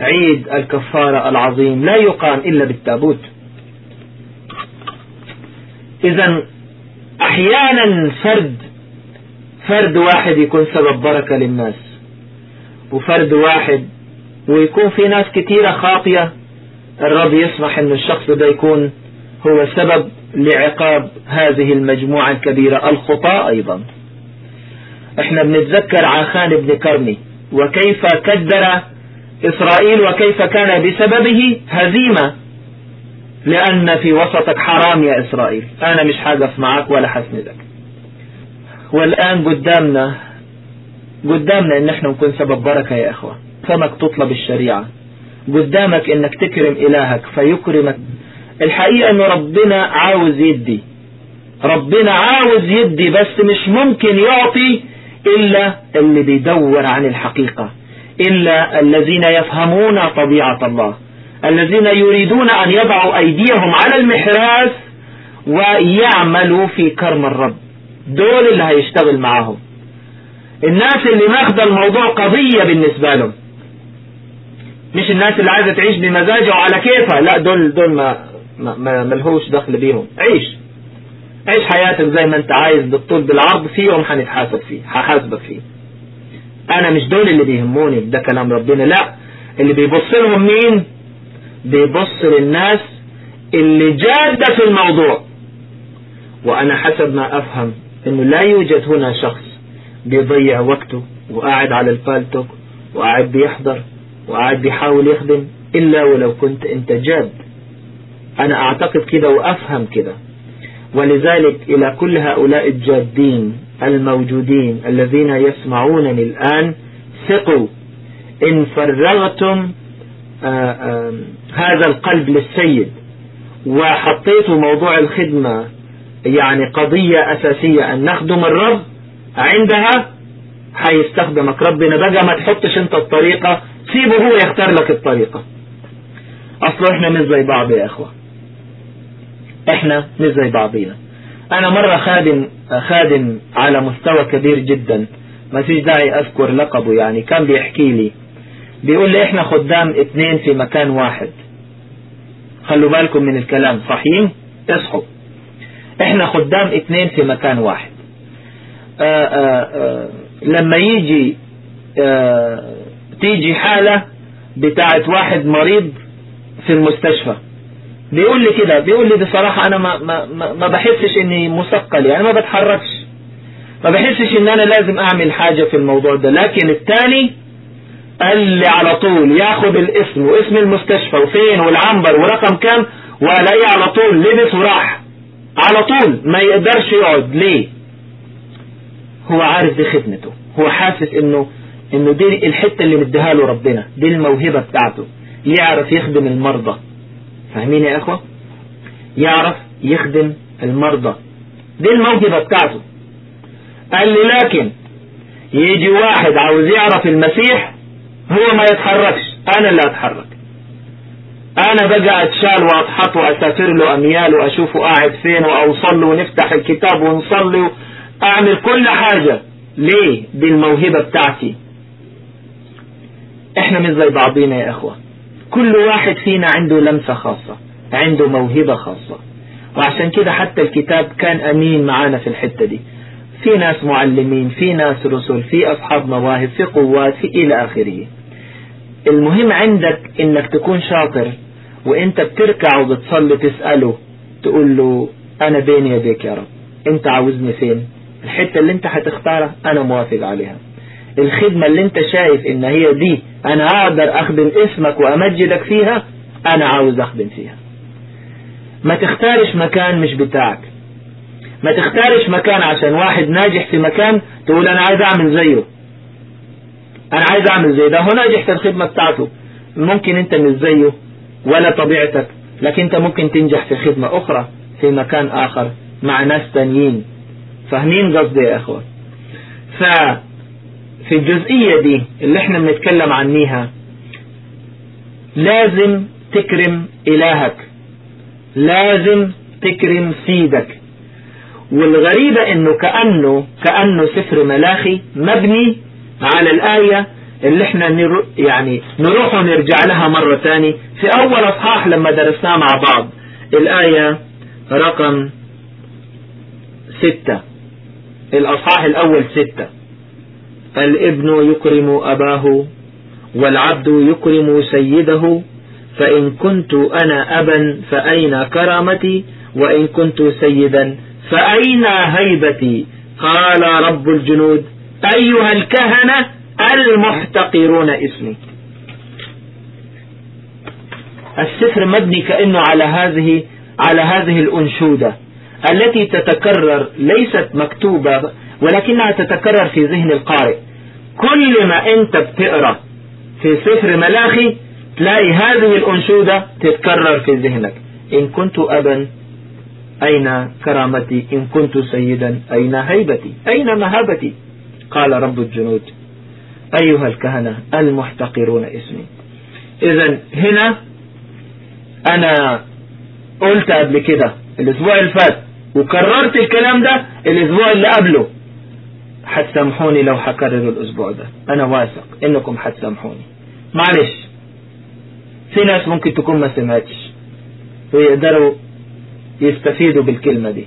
عيد الكفارة العظيم لا يقام إلا بالتابوت. إذا أحيانا فرد فرد واحد يكون سبب بركة للناس وفرد واحد ويكون في ناس كثيرة خاطية الرب يسمح أن الشخص ده يكون هو سبب لعقاب هذه المجموعة الكبيرة. الخطاء أيضا. إحنا بنتذكر عاخان بن كرمي. وكيف كدر إسرائيل؟ وكيف كان بسببه؟ هزيمة. لأن في وسطك حرام يا إسرائيل. أنا مش حاجف معك ولا حسندك والآن قدامنا قدامنا إن إحنا نكون سبب بركة يا إخوة. فمك تطلب الشريعة. قدامك إنك تكرم إلهك فيكرمك. الحقيقة إن ربنا عاوز يدي. ربنا عاوز يدي بس مش ممكن يعطي إلا اللي بيدور عن الحقيقة. إلا الذين يفهمون طبيعة الله. الذين يريدون أن يضعوا أيديهم على المحراث ويعملوا في كرم الرب. دول اللي هيشتغل معاهم. الناس اللي ماخذة الموضوع قضية بالنسبة لهم. مش الناس اللي عايزة تعيش بمزاجها وعلى كيفها. لا دول دول ما ما ملهوش دخل بيهم. عيش. عيش حياتك زي ما انت عايز بالطول بالعرض في يوم فيه هحاسبك فيه. أنا مش دول اللي بيهموني ده كلام ربنا. لا اللي بيبص لهم مين؟ بيبص للناس اللي جادة في الموضوع. وأنا حسب ما أفهم إنه لا يوجد هنا شخص بيضيع وقته وقاعد على الفالتوك وقاعد بيحضر وقاعد بيحاول يخدم إلا ولو كنت أنت جاد. أنا أعتقد كده وأفهم كده ولذلك إلى كل هؤلاء الجادين الموجودين الذين يسمعونني الآن ثقوا إن فرغتم آآ آآ هذا القلب للسيد. وحطيتوا موضوع الخدمة يعني قضية أساسية أن نخدم الرب عندها حيستخدمك ربنا. بقى ما تحطش أنت الطريقة سيبه هو يختار لك الطريقة. أصلا إحنا مش زي بعض يا إخوة. إحنا مش زي بعضينا. أنا مرة خادم خادم على مستوى كبير جدا. ما فيش داعي أذكر لقبه يعني. كان بيحكي لي. بيقول لي إحنا خدام اتنين في مكان واحد. خلوا بالكم من الكلام. صحيح؟ اصحوا. إحنا خدام اتنين في مكان واحد. آآ آآ لما يجي تيجي حالة بتاعت واحد مريض في المستشفى. بيقول لي كده بيقول لي بصراحة أنا ما, ما, ما, ما بحسش إني مثقل يعني ما بتحركش. ما بحسش إن أنا لازم أعمل حاجة في الموضوع ده. لكن الثاني قال لي على طول ياخد الاسم واسم المستشفى وفين والعنبر ورقم كام؟ وألاقيه على طول لبس وراح. على طول ما يقدرش يقعد. ليه؟ هو عارف دي خدمته. هو حاسس إنه إنه دي الحتة اللي مديها له ربنا. دي الموهبة بتاعته. يعرف يخدم المرضى. فاهمين يا إخوة؟ يعرف يخدم المرضى. دي الموهبة بتاعته. قال لي لكن يجي واحد عاوز يعرف المسيح هو ما يتحركش. أنا اللي أتحرك. أنا بقى أتشال واضحط وأسافر له أميال وأشوفه قاعد فين وأوصل له ونفتح الكتاب ونصلي أعمل كل حاجة. ليه؟ دي الموهبة بتاعتي. إحنا مش زي بعضينا يا إخوة. كل واحد فينا عنده لمسة خاصة عنده موهبة خاصة. وعشان كده حتى الكتاب كان أمين معانا في الحتة دي. في ناس معلمين في ناس رسل في أصحاب مواهب في قوات في إلى آخره. المهم عندك إنك تكون شاطر وإنت بتركع وبتصلي تسأله تقول له أنا بين يديك يا رب أنت عاوزني فين؟ الحتة اللي أنت هتختارها أنا موافق عليها. الخدمة اللي أنت شايف إن هي دي أنا أقدر أخدم اسمك وأمجدك فيها؟ أنا عاوز أخدم فيها. ما تختارش مكان مش بتاعك. ما تختارش مكان عشان واحد ناجح في مكان تقول أنا عايز أعمل زيه. أنا عايز أعمل زي ده هو ناجح في الخدمة بتاعته. ممكن أنت مش زيه ولا طبيعتك لكن أنت ممكن تنجح في خدمة أخرى في مكان آخر مع ناس تانيين. فاهمين قصدي يا إخوة؟ ففي الجزئية دي اللي إحنا بنتكلم عنيها لازم تكرم إلهك لازم تكرم سيدك. والغريبة إنه كأنه كأنه سفر ملاخي مبني على الآية اللي إحنا نرو يعني نروح ونرجع لها مرة تاني. في أول أصحاح لما درسناها مع بعض الآية رقم ستة. الأصحاح الأول ستة. الابن يكرم أباه والعبد يكرم سيده فإن كنت أنا أبا فأين كرامتي؟ وإن كنت سيدا فأين هيبتي؟ قال رب الجنود أيها الكهنة المحتقرون اسمي. السفر مبني كأنه على هذه على هذه الأنشودة التي تتكرر ليست مكتوبة ولكنها تتكرر في ذهن القارئ. كل ما أنت بتقرأ في سفر ملاخي تلاقي هذه الأنشودة تتكرر في ذهنك. إن كنت أبا أين كرامتي؟ إن كنت سيدا أين هيبتي؟ أين مهابتي؟ قال رب الجنود. أيها الكهنة المحتقرون اسمي. إذا هنا أنا قلت قبل كده الأسبوع اللي فات وكررت الكلام ده الأسبوع اللي قبله. هتسامحوني لو هكرر الأسبوع ده. أنا واثق إنكم هتسامحوني معلش في ناس ممكن تكون ما سمعتش ويقدروا يستفيدوا بالكلمة دي.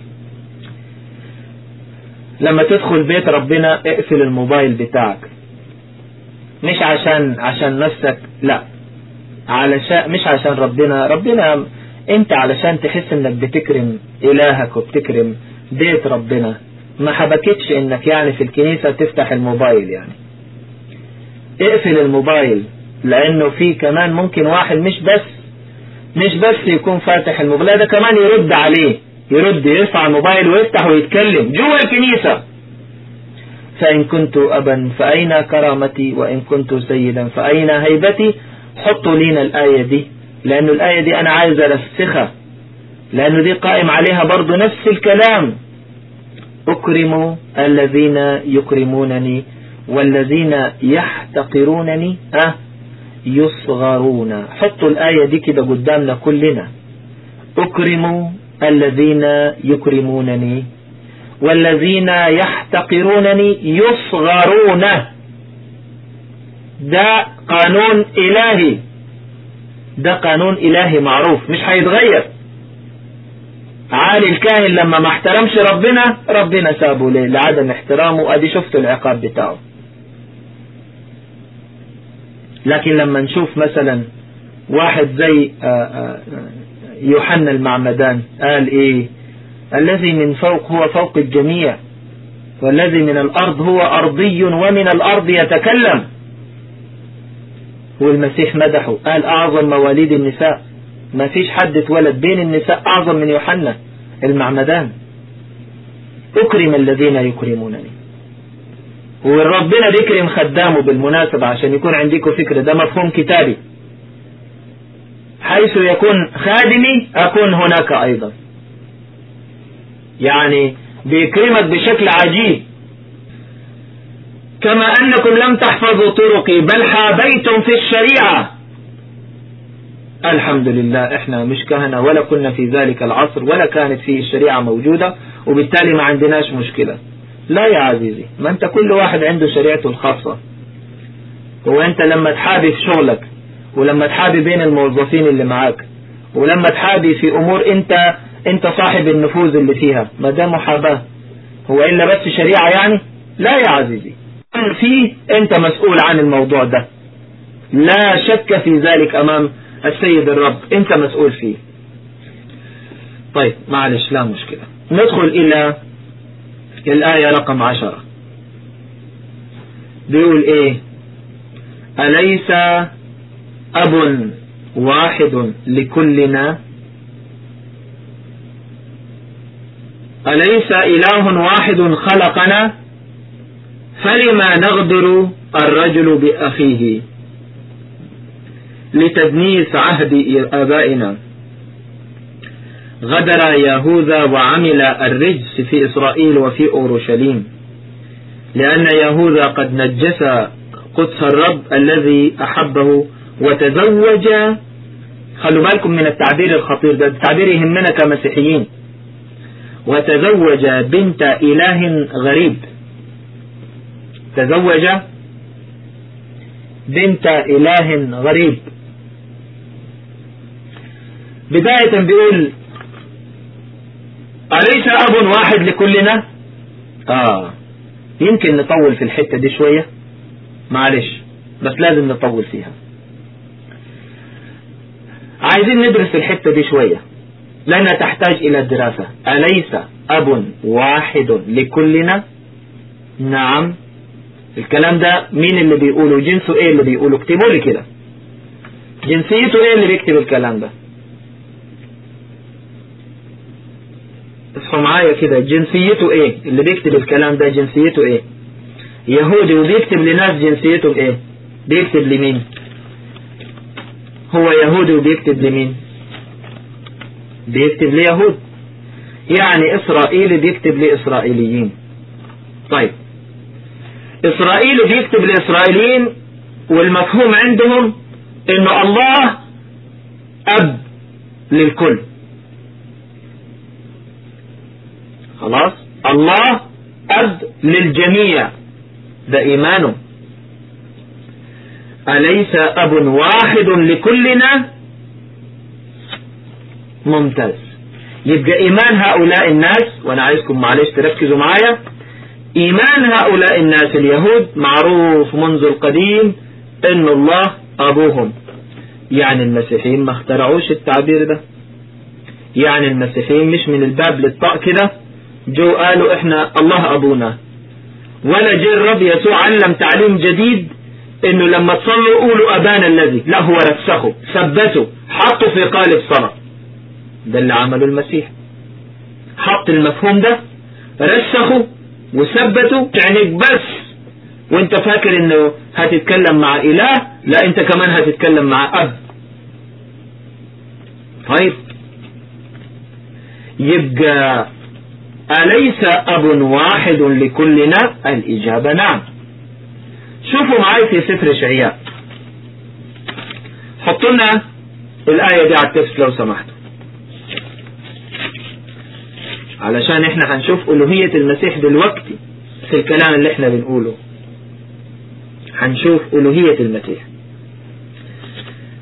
لما تدخل بيت ربنا اقفل الموبايل بتاعك. مش عشان عشان نفسك لا. علشان مش عشان ربنا. ربنا انت علشان تحس إنك بتكرم إلهك وبتكرم بيت ربنا ما حبكتش إنك يعني في الكنيسة تفتح الموبايل يعني. اقفل الموبايل لأنه في كمان ممكن واحد مش بس مش بس يكون فاتح الموبايل ده كمان يرد عليه يرد يرفع الموبايل ويفتح ويتكلم جوا الكنيسة. فإن كنت أبا فأين كرامتي؟ وإن كنت سيدا فأين هيبتي؟ حطوا لينا الآية دي لأنه الآية دي أنا عايز أرسخها لأنه دي قائم عليها برضو نفس الكلام. أكرم الذين يكرمونني والذين يحتقرونني أه يصغرون. حطوا الآية دي كده قدامنا كلنا. أكرم الذين يكرمونني والذين يحتقرونني يصغرون. ده قانون إلهي. ده قانون إلهي معروف مش هيتغير. عالي الكاهن لما ما احترمش ربنا ربنا سابه ليه؟ لعدم احترامه. أدي شفت العقاب بتاعه. لكن لما نشوف مثلا واحد زي يوحنا المعمدان قال إيه؟ الذي من فوق هو فوق الجميع والذي من الأرض هو أرضي ومن الأرض يتكلم. والمسيح مدحه قال أعظم مواليد النساء. ما فيش حد اتولد بين النساء أعظم من يوحنا المعمدان. أكرم الذين يكرمونني. وربنا بيكرم خدامه بالمناسبة عشان يكون عندكم فكرة. ده مفهوم كتابي. حيث يكون خادمي أكون هناك أيضا. يعني بيكرمك بشكل عجيب. كما أنكم لم تحفظوا طرقي بل حابيتم في الشريعة. الحمد لله إحنا مش كهنة ولا كنا في ذلك العصر ولا كانت فيه الشريعة موجودة وبالتالي ما عندناش مشكلة. لا يا عزيزي ما انت كل واحد عنده شريعته الخاصة. هو انت لما تحابي في شغلك ولما تحابي بين الموظفين اللي معاك ولما تحابي في أمور انت انت صاحب النفوذ اللي فيها ما ده محاباة. هو إلا بس شريعة يعني؟ لا يا عزيزي. في انت مسؤول عن الموضوع ده. لا شك في ذلك أمام السيد الرب أنت مسؤول فيه. طيب معلش لا مشكلة. ندخل إلى الآية رقم عشرة. بيقول إيه؟ أليس أب واحد لكلنا؟ أليس إله واحد خلقنا؟ فلما نغدر الرجل بأخيه؟ لتدنيس عهد آبائنا. غدر يهوذا وعمل الرجس في إسرائيل وفي أورشليم. لأن يهوذا قد نجس قدس الرب الذي أحبه وتزوج. خلوا بالكم من التعبير الخطير ده التعبير يهمنا كمسيحيين. وتزوج بنت إله غريب. تزوج بنت إله غريب. بداية بيقول أليس أب واحد لكلنا؟ آه. يمكن نطول في الحتة دي شوية. معلش بس لازم نطول فيها. عايزين ندرس الحتة دي شوية. لأنها تحتاج إلى دراسة. أليس أب واحد لكلنا؟ نعم. الكلام ده مين اللي بيقوله؟ جنسه إيه اللي بيقوله؟ اكتبوا لي كده. جنسيته إيه اللي بيكتب الكلام ده؟ اصحوا معايا كده جنسيته إيه؟ اللي بيكتب الكلام ده جنسيته إيه؟ يهودي وبيكتب لناس جنسيته إيه؟ بيكتب لمين؟ هو يهودي وبيكتب لمين؟ بيكتب ليهود. يعني إسرائيلي بيكتب لإسرائيليين. طيب. إسرائيلي بيكتب لإسرائيليين والمفهوم عندهم إنه الله أب للكل. خلاص؟ الله أب للجميع. ده إيمانه. أليس أب واحد لكلنا؟ ممتاز. يبقى إيمان هؤلاء الناس وأنا عايزكم معلش تركزوا معايا. إيمان هؤلاء الناس اليهود معروف منذ القديم إن الله أبوهم. يعني المسيحيين ما اخترعوش التعبير ده. يعني المسيحيين مش من الباب للطاق كده. جو قالوا إحنا الله أبونا. ولا جه الرب يسوع علم تعليم جديد إنه لما تصلوا قولوا أبانا الذي لا هو رسخه ثبته حطه في قالب صلاة. ده اللي عمله المسيح. حط المفهوم ده رسخه وثبته عينيك بس. وانت فاكر إنه هتتكلم مع إله؟ لا انت كمان هتتكلم مع أب. طيب. يبقى أليس أب واحد لكلنا؟ الإجابة نعم. شوفوا معي في سفر شعياء حطوا لنا الآية دي على التكست لو سمحتوا. علشان إحنا هنشوف ألوهية المسيح دلوقتي في الكلام اللي إحنا بنقوله. هنشوف ألوهية المسيح.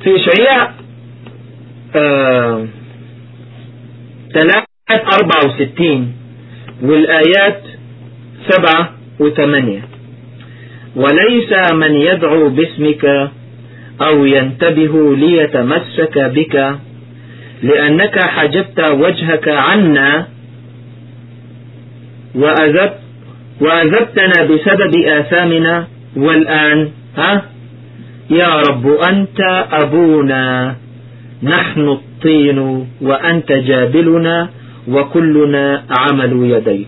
في شعياء آه 364 والآيات سبعة وثمانية. وليس من يدعو باسمك أو ينتبه ليتمسك بك لأنك حجبت وجهك عنا وأذبت وأذبتنا بسبب آثامنا والآن ها؟ يا رب أنت أبونا نحن الطين وأنت جابلنا وكلنا عمل يديك.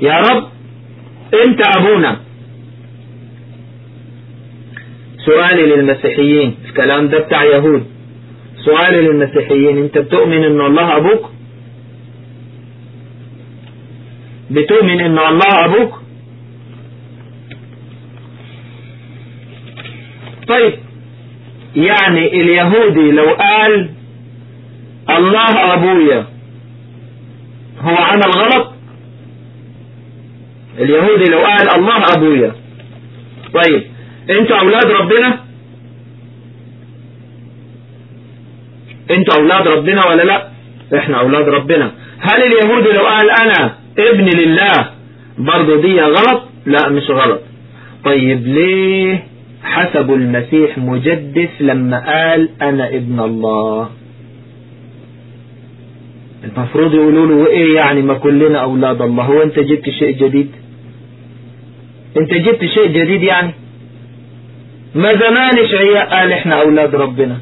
يا رب انت أبونا. سؤالي للمسيحيين الكلام ده بتاع يهود. سؤالي للمسيحيين انت بتؤمن ان الله أبوك؟ بتؤمن ان الله أبوك؟ طيب يعني اليهودي لو قال الله أبويا. هو عمل غلط؟ اليهودي لو قال الله أبويا. طيب أنتوا أولاد ربنا؟ أنتوا أولاد ربنا ولا لا؟ إحنا أولاد ربنا. هل اليهودي لو قال أنا ابن لله برضو دي غلط؟ لا مش غلط. طيب ليه حسبوا المسيح مجدس لما قال أنا ابن الله؟ المفروض يقولوا له إيه يعني ما كلنا أولاد الله؟ هو أنت جبت شيء جديد؟ أنت جبت شيء جديد يعني؟ ما زمان اشعياء قال إحنا أولاد ربنا.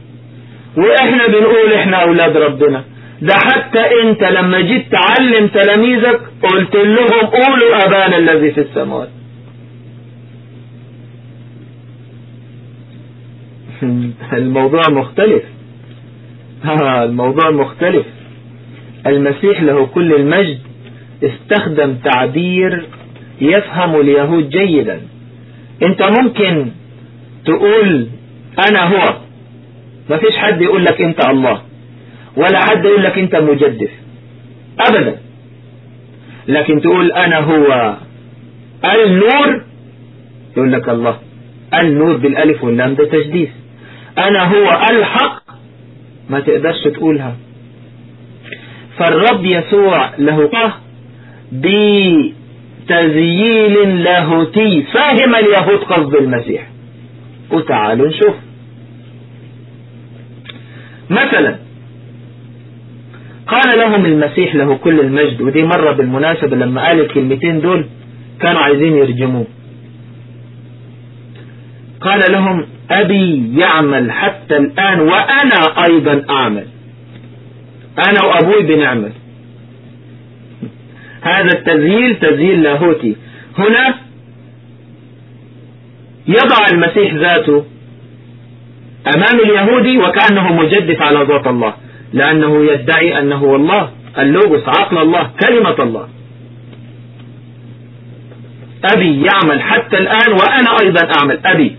وإحنا بنقول إحنا أولاد ربنا. ده حتى أنت لما جيت تعلم تلاميذك قلت لهم قولوا أبانا الذي في السماوات. الموضوع مختلف. الموضوع مختلف. المسيح له كل المجد استخدم تعبير يفهم اليهود جيدا. انت ممكن تقول أنا هو ما فيش حد يقول لك انت الله ولا حد يقول لك انت مجدف ابدا. لكن تقول أنا هو النور يقول لك الله النور بالألف واللام ده تجديد أنا هو الحق ما تقدرش تقولها. فالرب يسوع له بتزييل لاهوتي فاهم اليهود قصد المسيح. وتعالوا نشوف. مثلا قال لهم المسيح له كل المجد ودي مرة بالمناسبة لما قال الكلمتين دول كانوا عايزين يرجموه. قال لهم أبي يعمل حتى الآن وأنا أيضا أعمل. أنا وأبوي بنعمل. هذا التزييل تزييل لاهوتي. هنا يضع المسيح ذاته أمام اليهودي وكأنه مجدف على ذات الله لأنه يدعي أنه الله اللوغوس عقل الله كلمة الله. أبي يعمل حتى الآن وأنا أيضا أعمل. أبي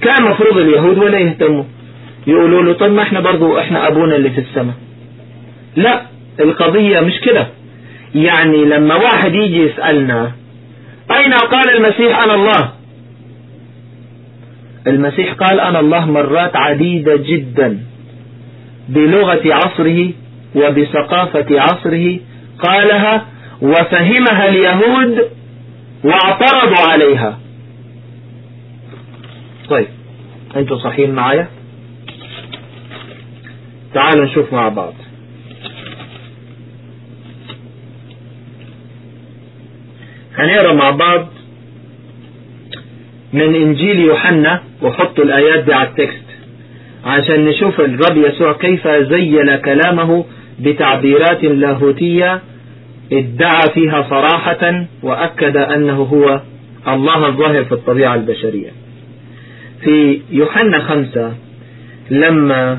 كان مفروض اليهود ولا يهتموا؟ يقولوا له طب ما إحنا برضو إحنا أبونا اللي في السماء. لا القضية مش كده. يعني لما واحد يجي يسألنا أين قال المسيح أنا الله؟ المسيح قال أنا الله مرات عديدة جدا بلغة عصره وبثقافة عصره قالها وفهمها اليهود واعترضوا عليها. طيب أنتوا صحيين معايا؟ تعالوا نشوف مع بعض. هنقرا مع بعض من إنجيل يوحنا وحطوا الآيات دي على التكست عشان نشوف الرب يسوع كيف زين كلامه بتعبيرات لاهوتية ادعى فيها صراحة وأكد أنه هو الله الظاهر في الطبيعة البشرية. في يوحنا خمسة لما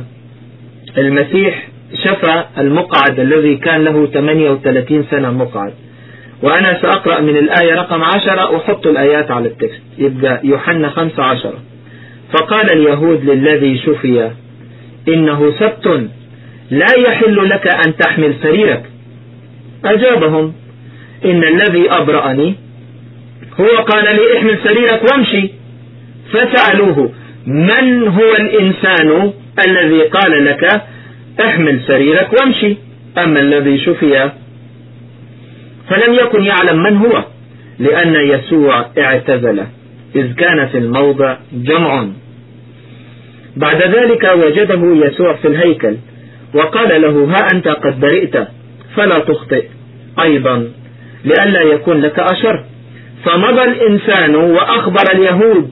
المسيح شفى المقعد الذي كان له 38 سنة مقعد. وأنا سأقرأ من الآية رقم عشرة وحط الآيات على التكست. يبقى يوحنا خمسة عشرة. فقال اليهود للذي شفي إنه سبت لا يحل لك أن تحمل سريرك. أجابهم إن الذي أبرأني هو قال لي احمل سريرك وامشي. فسألوه من هو الإنسان الذي قال لك احمل سريرك وامشي؟ أما الذي شفي فلم يكن يعلم من هو لأن يسوع اعتزل. إذ كان في الموضع جمع. بعد ذلك وجده يسوع في الهيكل وقال له ها أنت قد برئت فلا تخطئ. أيضا لئلا يكون لك أشر. فمضى الإنسان وأخبر اليهود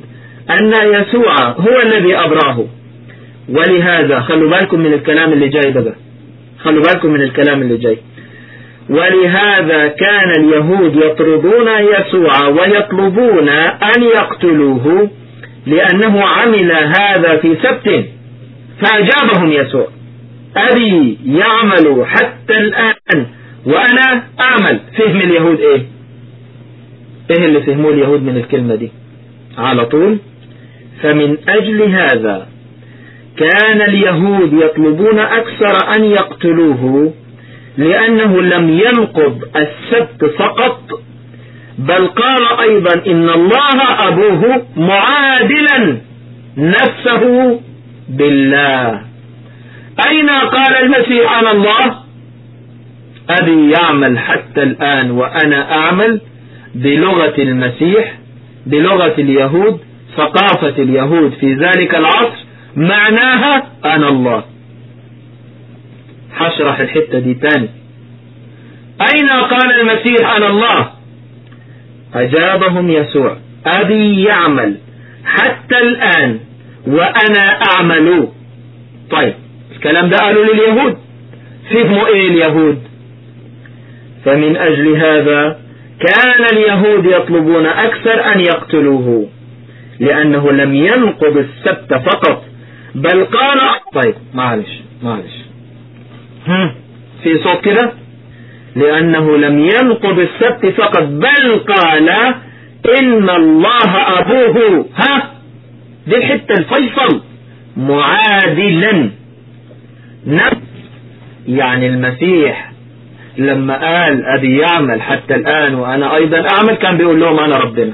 أن يسوع هو الذي أبراه. ولهذا خلوا بالكم من الكلام اللي جاي ده خلوا بالكم من الكلام اللي جاي. ولهذا كان اليهود يطردون يسوع ويطلبون أن يقتلوه لأنه عمل هذا في سبت فأجابهم يسوع أبي يعمل حتى الآن وأنا أعمل. فهم اليهود إيه؟ إيه اللي فهموه اليهود من الكلمة دي؟ على طول. فمن أجل هذا كان اليهود يطلبون أكثر أن يقتلوه لأنه لم ينقض السبت فقط بل قال أيضا إن الله أبوه معادلا نفسه بالله. أين قال المسيح أنا الله؟ أبي يعمل حتى الآن وأنا أعمل بلغة المسيح بلغة اليهود ثقافة اليهود في ذلك العصر معناها أنا الله. هشرح الحتة دي تاني. أين قال المسيح أنا الله؟ أجابهم يسوع أبي يعمل حتى الآن وأنا أعمل. طيب الكلام ده قالوا لليهود. فهموا إيه اليهود؟ فمن أجل هذا كان اليهود يطلبون أكثر أن يقتلوه لأنه لم ينقض السبت فقط بل قال طيب معلش معلش. في صوت كده؟ لأنه لم ينقض السبت فقط بل قال إن الله أبوه. ها؟ دي الحتة الفيصل. معادلا. نعم. يعني المسيح لما قال أبي يعمل حتى الآن وأنا أيضا أعمل كان بيقول لهم أنا ربنا.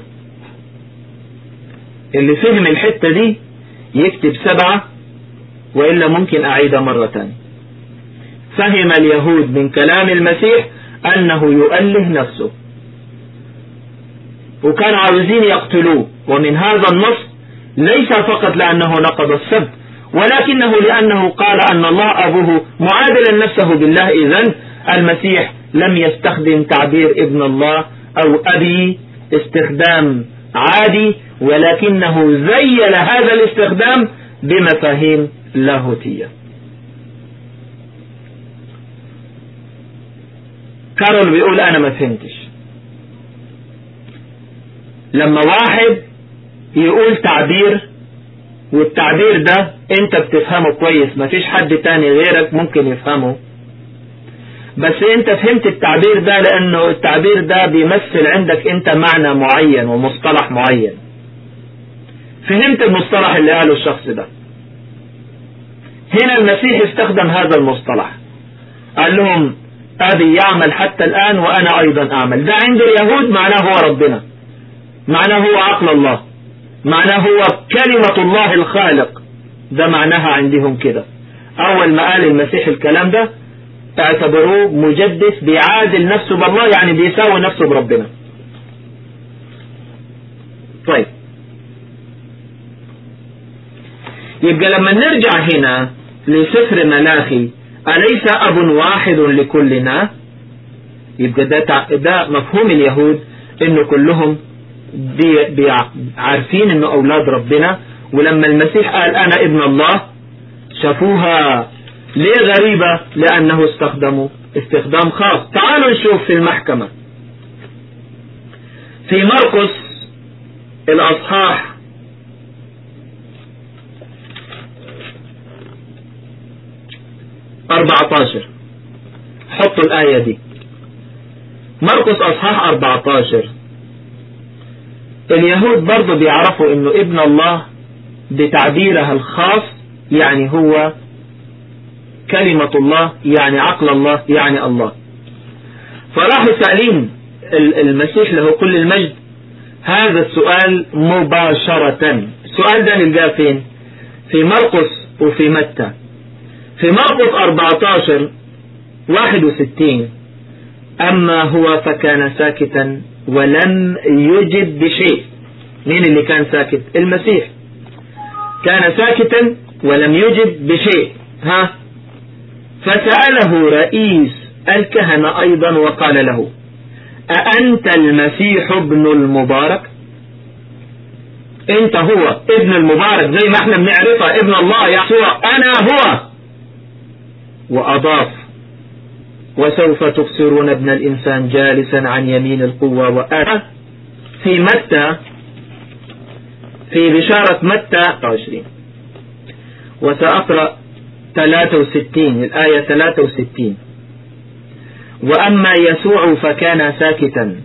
اللي فهم الحتة دي يكتب سبعة وإلا ممكن أعيدها مرة تانية. فهم اليهود من كلام المسيح أنه يؤله نفسه. وكانوا عاوزين يقتلوه ومن هذا النص ليس فقط لأنه نقض السبت ولكنه لأنه قال أن الله أبوه معادلا نفسه بالله إذن المسيح لم يستخدم تعبير ابن الله أو أبي استخدام عادي ولكنه زيل هذا الاستخدام بمفاهيم لاهوتية. كارول بيقول أنا ما فهمتش. لما واحد يقول تعبير والتعبير ده أنت بتفهمه كويس مفيش حد تاني غيرك ممكن يفهمه. بس أنت فهمت التعبير ده لأنه التعبير ده بيمثل عندك أنت معنى معين ومصطلح معين. فهمت المصطلح اللي قاله الشخص ده. هنا المسيح استخدم هذا المصطلح. قال لهم أبي يعمل حتى الآن وأنا أيضا أعمل. ده عند اليهود معناه هو ربنا. معناه هو عقل الله. معناه هو كلمة الله الخالق. ده معناها عندهم كده. أول ما قال المسيح الكلام ده اعتبروه مجدس بيعادل نفسه بالله يعني بيساوي نفسه بربنا. طيب. يبقى لما نرجع هنا لسفر ملاخي أليس أب واحد لكلنا؟ يبقى ده, ده مفهوم اليهود إنه كلهم عارفين إنه أولاد ربنا. ولما المسيح قال أنا ابن الله شافوها ليه غريبة؟ لأنه استخدموا استخدام خاص. تعالوا نشوف في المحكمة. في مرقس الأصحاح 14 حطوا الآية دي. مرقس أصحاح 14 اليهود برضه بيعرفوا إنه ابن الله بتعبيرها الخاص يعني هو كلمة الله يعني عقل الله يعني الله. فراحوا سألين المسيح له كل المجد. هذا السؤال مباشرة. السؤال ده نلقاه فين؟ في مرقس وفي متى. في مرقس 14 61 أما هو فكان ساكتا ولم يجب بشيء. مين اللي كان ساكت؟ المسيح. كان ساكتا ولم يجب بشيء. ها؟ فسأله رئيس الكهنة أيضا وقال له أأنت المسيح ابن المبارك؟ أنت هو ابن المبارك زي ما إحنا بنعرفه ابن الله يسوع. أنا هو. وأضاف وسوف تبصرون ابن الإنسان جالسا عن يمين القوة وآت في متى؟ في بشارة متى؟ 20 وسأقرأ 63 الآية 63 وأما يسوع فكان ساكتا.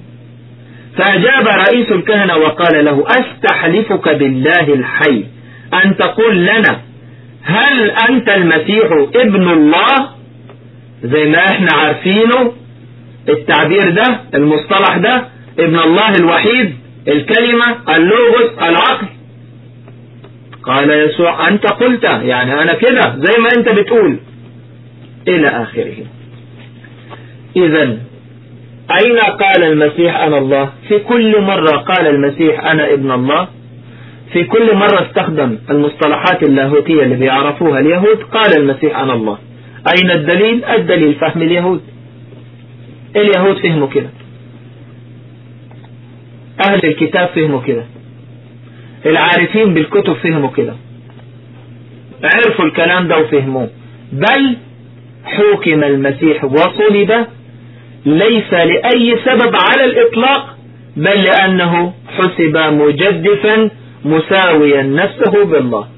فأجاب رئيس الكهنة وقال له أستحلفك بالله الحي أن تقول لنا هل أنت المسيح ابن الله؟ زي ما إحنا عارفينه التعبير ده المصطلح ده ابن الله الوحيد الكلمة اللوغوس العقل. قال يسوع أنت قلت يعني أنا كده زي ما أنت بتقول. إلى آخره. إذا أين قال المسيح أنا الله؟ في كل مرة قال المسيح أنا ابن الله. في كل مرة استخدم المصطلحات اللاهوتية اللي بيعرفوها اليهود قال المسيح أنا الله. أين الدليل؟ الدليل فهم اليهود. اليهود فهموا كده. أهل الكتاب فهموا كده. العارفين بالكتب فهموا كده. عرفوا الكلام ده وفهموه. بل حكم المسيح وصلب ليس لأي سبب على الإطلاق بل لأنه حسب مجدفا مساويا نفسه بالله.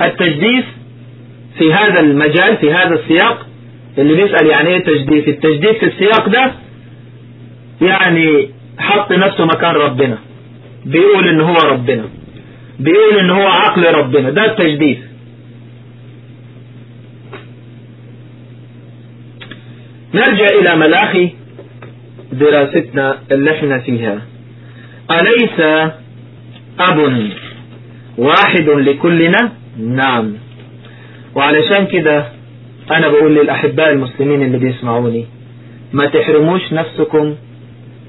التجديف في هذا المجال في هذا السياق اللي بيسأل يعني إيه تجديف التجديف في السياق ده يعني حط نفسه مكان ربنا. بيقول إن هو ربنا. بيقول إن هو عقل ربنا. ده التجديف نرجع إلى ملاخي دراستنا اللي إحنا فيها. أليس أب واحد لكلنا؟ نعم. وعلشان كده أنا بقول للأحباء المسلمين اللي بيسمعوني ما تحرموش نفسكم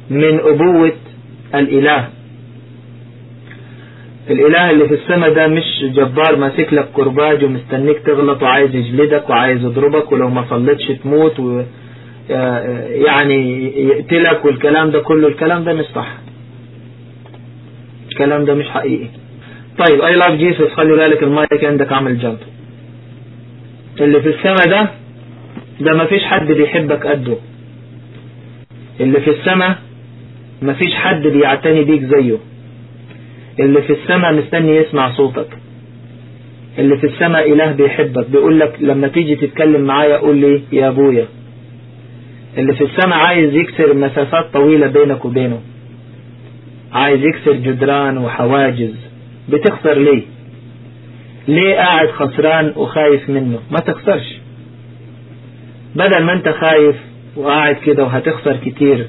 من أبوة الإله. الإله اللي في السماء ده مش جبار ماسك لك كرباج ومستنيك تغلط وعايز يجلدك وعايز يضربك ولو ما صليتش تموت و يعني يقتلك والكلام ده كله. الكلام ده مش صح. الكلام ده مش حقيقي. طيب I love Jesus خلي بالك المايك عندك عامل جنب. اللي في السماء ده ده ما فيش حد بيحبك قده. اللي في السماء ما فيش حد بيعتني بيك زيه. اللي في السماء مستني يسمع صوتك. اللي في السماء إله بيحبك. بيقول لك لما تيجي تتكلم معايا قول لي يا أبويا. اللي في السماء عايز يكسر مسافات طويلة بينك وبينه. عايز يكسر جدران وحواجز. بتخسر ليه؟ ليه قاعد خسران وخايف منه؟ ما تخسرش. بدل ما انت خايف وقاعد كده وهتخسر كتير.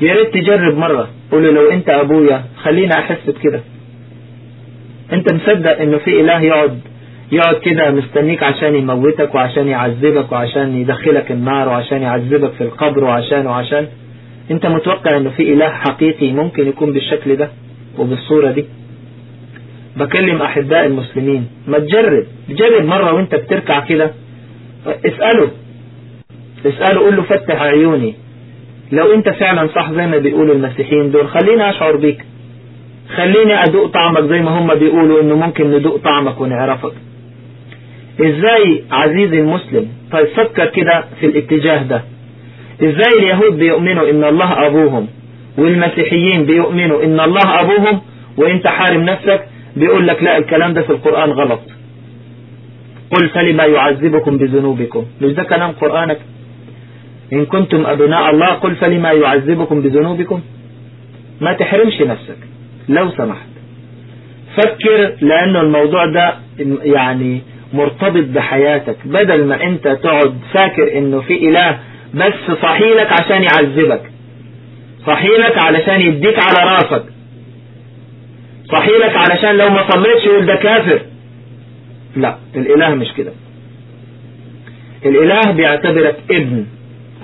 يا ريت تجرب مرة. قول لو انت أبويا خلينا أحس بكده. انت مصدق إنه في إله يقعد يقعد كده مستنيك عشان يموتك وعشان يعذبك وعشان يدخلك النار وعشان يعذبك في القبر وعشان وعشان؟ أنت متوقع إنه في إله حقيقي ممكن يكون بالشكل ده وبالصورة دي؟ بكلم أحباء المسلمين ما تجرب جرب مرة وأنت بتركع كده اسأله. اسأله قول له فتح عيوني. لو أنت فعلا صح زي ما بيقولوا المسيحيين دول خليني أشعر بيك. خليني أدوق طعمك زي ما هم بيقولوا إنه ممكن ندوق طعمك ونعرفك. إزاي عزيزي المسلم؟ طيب فكر كده في الاتجاه ده. إزاي اليهود بيؤمنوا إن الله أبوهم؟ والمسيحيين بيؤمنوا إن الله أبوهم؟ وإنت حارم نفسك بيقول لك لا الكلام ده في القرآن غلط. قل فلما يعذبكم بذنوبكم؟ مش ده كلام قرآنك؟ إن كنتم أبناء الله قل فلما يعذبكم بذنوبكم؟ ما تحرمش نفسك لو سمحت. فكر لأنه الموضوع ده يعني مرتبط بحياتك. بدل ما أنت تقعد فاكر إنه في إله بس صحيلك عشان يعذبك. صحيلك علشان يديك على راسك. صحيلك علشان لو ما صليتش يقول ده كافر. لا الإله مش كده. الإله بيعتبرك ابن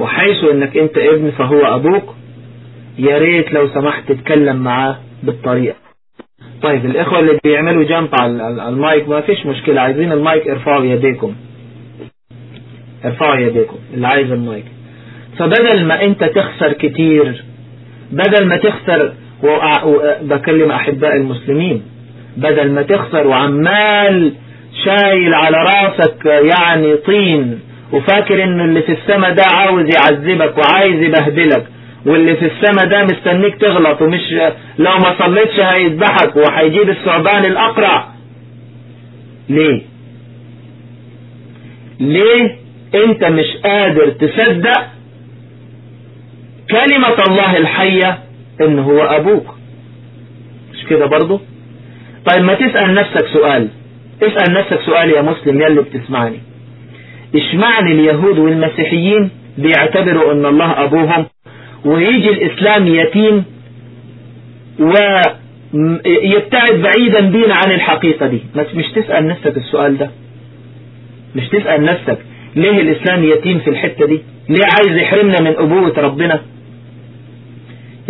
وحيث إنك أنت ابن فهو أبوك يا ريت لو سمحت تتكلم معاه بالطريقة. طيب الإخوة اللي بيعملوا جنب على المايك ما فيش مشكلة عايزين المايك ارفعوا يديكم. ارفعوا يديكم اللي عايز المايك. فبدل ما انت تخسر كتير بدل ما تخسر بكلم أحباء المسلمين بدل ما تخسر وعمال شايل على رأسك يعني طين وفاكر ان اللي في السما ده عاوز يعذبك وعايز يبهدلك واللي في السما ده مستنيك تغلط ومش لو ما صليتش هيذبحك وهيجيب الثعبان الأقرع. ليه؟ ليه انت مش قادر تصدق كلمة الله الحية إن هو أبوك. مش كده برضو؟ طيب ما تسأل نفسك سؤال. اسأل نفسك سؤال يا مسلم يلي بتسمعني. اشمعنى اليهود والمسيحيين بيعتبروا إن الله أبوهم ويجي الإسلام يتيم ويبتعد بعيدا بينا عن الحقيقة دي. مش تسأل نفسك السؤال ده. مش تسأل نفسك ليه الإسلام يتيم في الحتة دي؟ ليه عايز يحرمنا من أبوة ربنا؟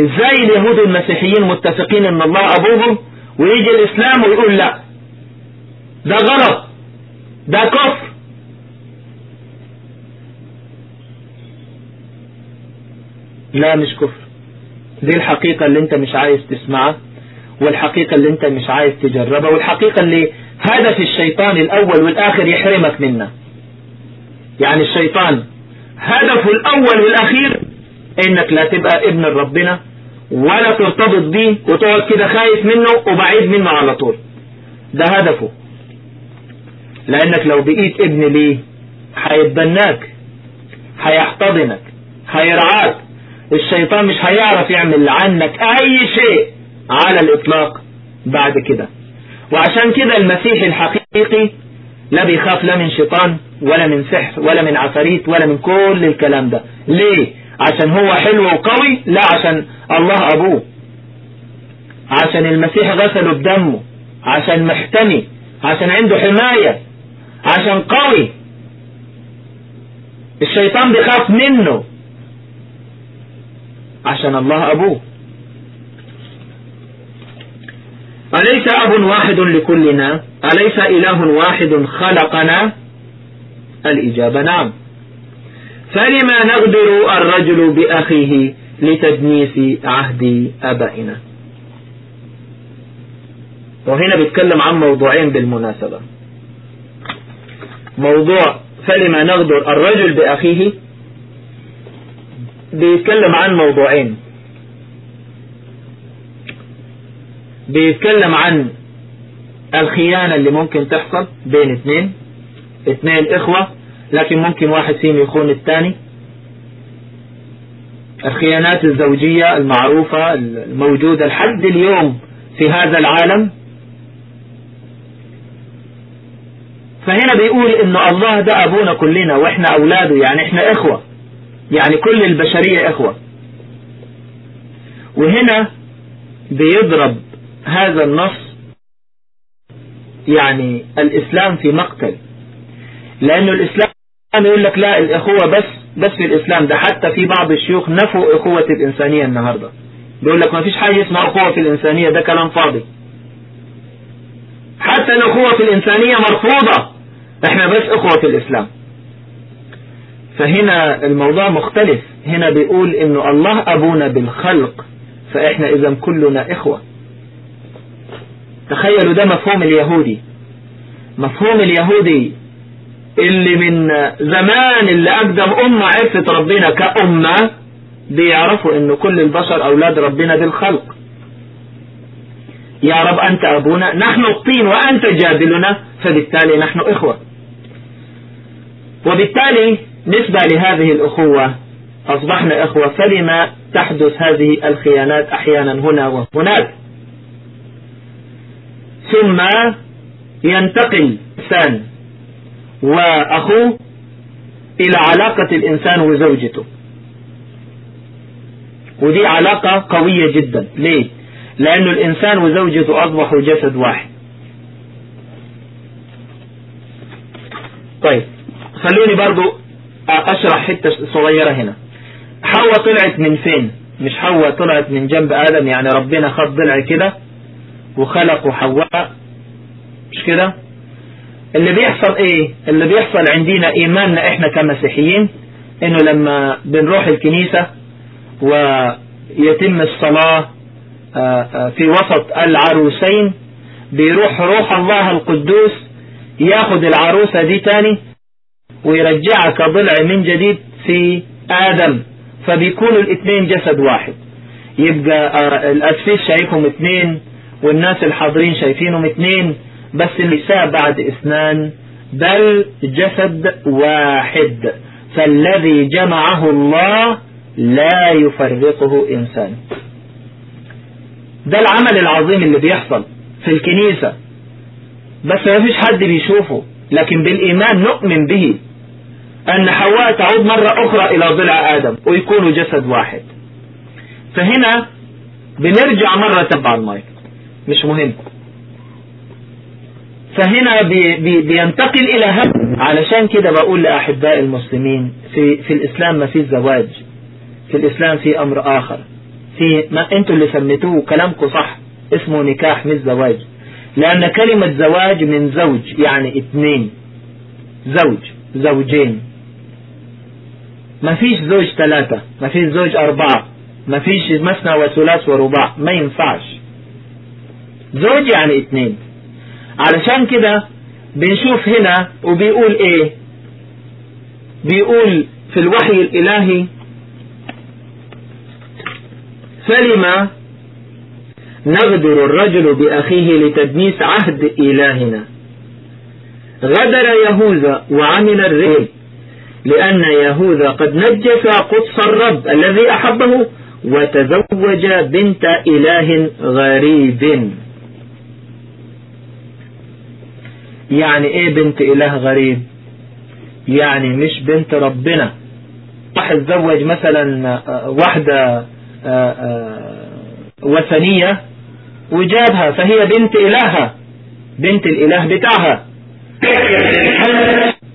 إزاي اليهود والمسيحيين متفقين إن الله أبوهم ويجي الإسلام ويقول لا؟ ده غلط. ده كفر. لا مش كفر. دي الحقيقة اللي أنت مش عايز تسمعها والحقيقة اللي أنت مش عايز تجربها والحقيقة اللي هدف الشيطان الأول والآخر يحرمك منها. يعني الشيطان هدفه الأول والأخير إنك لا تبقى ابن ربنا ولا ترتبط بيه وتقعد كده خايف منه وبعيد منه على طول. ده هدفه. لأنك لو بقيت ابن ليه هيتبناك هيحتضنك هيرعاك. الشيطان مش هيعرف يعمل عنك أي شيء على الإطلاق بعد كده. وعشان كده المسيح الحقيقي لا بيخاف لا من شيطان ولا من سحر ولا من عفاريت ولا من كل الكلام ده. ليه؟ عشان هو حلو وقوي لا عشان الله أبوه. عشان المسيح غسله بدمه عشان محتمي عشان عنده حماية عشان قوي. الشيطان بيخاف منه عشان الله أبوه. أليس أب واحد لكلنا؟ أليس إله واحد خلقنا؟ الإجابة نعم. فلما نغدر الرجل بأخيه لتدنيس عهد أبائنا؟ وهنا بيتكلم عن موضوعين بالمناسبة. موضوع فلما نغدر الرجل بأخيه بيتكلم عن موضوعين. بيتكلم عن الخيانة اللي ممكن تحصل بين اثنين. اثنين إخوة لكن ممكن واحد فيهم يخون الثاني. الخيانات الزوجية المعروفة الموجودة لحد اليوم في هذا العالم. فهنا بيقول إنه الله ده أبونا كلنا وإحنا أولاده يعني إحنا إخوة يعني كل البشرية إخوة. وهنا بيضرب هذا النص يعني الإسلام في مقتل لأنه الإسلام يقول لك لا الاخوة بس بس في الإسلام ده حتى في بعض الشيوخ نفوا إخوة الإنسانية النهاردة. بيقول لك ما فيش حاجة اسمها إخوة في الإنسانية ده كلام فاضي. حتى الإخوة في الإنسانية مرفوضة. إحنا بس إخوة في الإسلام. فهنا الموضوع مختلف. هنا بيقول إنه الله أبونا بالخلق. فإحنا اذا كلنا إخوة. تخيلوا ده مفهوم اليهودي. مفهوم اليهودي اللي من زمان اللي أقدم أمة عرفت ربنا كأمة بيعرفوا إن كل البشر أولاد ربنا بالخلق يا رب أنت أبونا نحن الطين وأنت جادلنا فبالتالي نحن إخوة. وبالتالي نسبة لهذه الأخوة أصبحنا إخوة فلما تحدث هذه الخيانات أحيانا هنا وهناك. ثم ينتقل الإنسان وأخوه إلى علاقة الإنسان وزوجته. ودي علاقة قوية جدا. ليه؟ لأنه الإنسان وزوجته أصبحوا جسد واحد. طيب خلوني برضو أشرح حتة صغيرة هنا. حواء طلعت من فين؟ مش حواء طلعت من جنب آدم يعني ربنا خد ضلع كده وخلقوا حواء. مش كده؟ اللي بيحصل إيه؟ اللي بيحصل عندنا إيماننا إحنا كمسيحيين إنه لما بنروح الكنيسة ويتم الصلاة في وسط العروسين بيروح روح الله القدوس ياخد العروسة دي تاني ويرجعها كضلع من جديد في آدم. فبيكونوا الاثنين جسد واحد. يبقى الأسفيس شايفهم اثنين والناس الحاضرين شايفينهم اثنين. بس النساء بعد اثنان بل جسد واحد. فالذي جمعه الله لا يفرقه إنسان. ده العمل العظيم اللي بيحصل في الكنيسة. بس ما فيش حد بيشوفه لكن بالإيمان نؤمن به أن حواء تعود مرة أخرى إلى ضلع آدم ويكونوا جسد واحد. فهنا بنرجع مرة تبع المايك. مش مهم. فهنا بي بي بينتقل إلى هذا علشان كده بقول لأحباء المسلمين في, في الإسلام ما في زواج. في الإسلام في أمر آخر. في ما أنتوا اللي سميتوه كلامكم صح. اسمه نكاح مش زواج. لأن كلمة زواج من زوج يعني اثنين زوج زوجين. مفيش زوج ثلاثة مفيش زوج أربعة. مفيش مثنى وثلاث ورباع. ما ينفعش. زوج يعني اتنين. علشان كده بنشوف هنا وبيقول إيه؟ بيقول في الوحي الإلهي فلما نغدر الرجل بأخيه لتدنيس عهد إلهنا. غدر يهوذا وعمل الرئي لأن يهوذا قد نجس قدس الرب الذي أحبه وتزوج بنت إله غريب. يعني إيه بنت إله غريب؟ يعني مش بنت ربنا. واحد زوج مثلا واحدة وثنية وجابها فهي بنت إلهها بنت الإله بتاعها.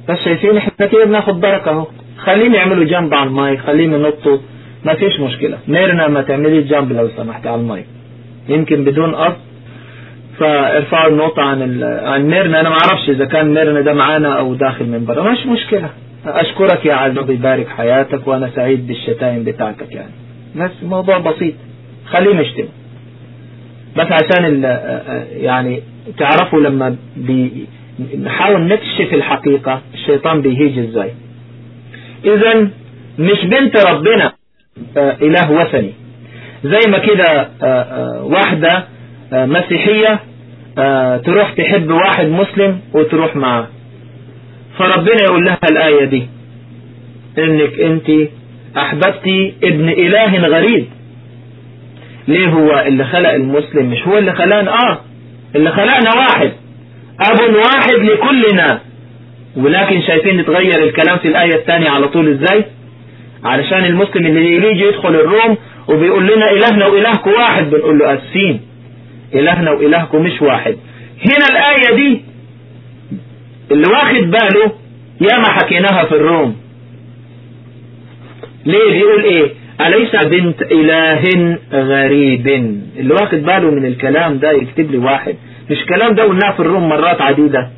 بس شايفين إحنا كده بناخد بركة أهو. خليهم يعملوا جنب على الماي خليهم ينطوا. ما فيش مشكلة. ميرنا ما تعملي جنب لو سمحت على الماي يمكن بدون قصد. فارفعوا النقطة عن عن ميرنا. أنا ما أعرفش إذا كان ميرنا ده معانا أو داخل من بره مش مشكلة. أشكرك يا عزيز يبارك حياتك وأنا سعيد بالشتايم بتاعتك يعني. بس موضوع بسيط. خليهم يشتموا بس عشان يعني تعرفوا لما بي نحاول نكشف الحقيقة الشيطان بيهيج إزاي. اذا مش بنت ربنا إله وثني. زي ما كده واحدة مسيحية تروح تحب واحد مسلم وتروح معاه. فربنا يقول لها الآية دي إنك أنت احببتي ابن إله غريب. ليه هو اللي خلق المسلم؟ مش هو اللي خلقنا؟ آه اللي خلقنا واحد. أب واحد لكلنا. ولكن شايفين نتغير الكلام في الآية الثانية على طول إزاي؟ علشان المسلم اللي يجي يدخل الروم وبيقول لنا إلهنا وإلهكم واحد بنقول له أسفين. إلهنا وإلهكم مش واحد. هنا الآية دي اللي واخد باله ياما حكيناها في الروم. ليه؟ بيقول إيه؟ أليس بنت إله غريب؟ اللي واخد باله من الكلام ده يكتب لي واحد. مش كلام ده قلناه في الروم مرات عديدة.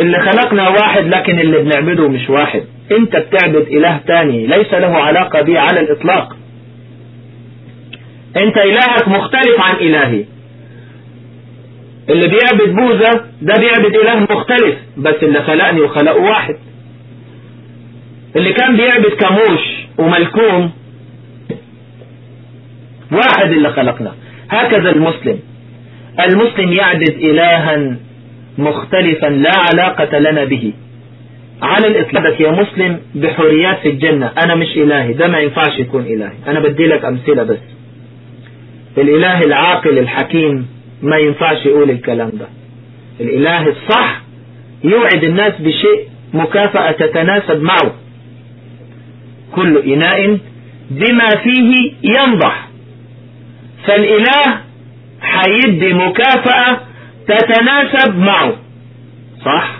اللي خلقنا واحد لكن اللي بنعبده مش واحد. أنت بتعبد إله تاني. ليس له علاقة بي على الإطلاق. أنت إلهك مختلف عن إلهي. اللي بيعبد بوذا ده بيعبد إله مختلف بس اللي خلقني وخلقه واحد. اللي كان بيعبد كاموش وملكوم واحد اللي خلقنا. هكذا المسلم. المسلم يعبد إلها مختلفا لا علاقة لنا به. على الإطلاق يا مسلم بحريات في الجنة. أنا مش إلهي ده ما ينفعش يكون إلهي. أنا بدي لك أمثلة بس. الإله العاقل الحكيم ما ينفعش يقول الكلام ده. الإله الصح يوعد الناس بشيء مكافأة تتناسب معه. كل إناء بما فيه ينضح. فالإله حيدي مكافأة تتناسب معه. صح؟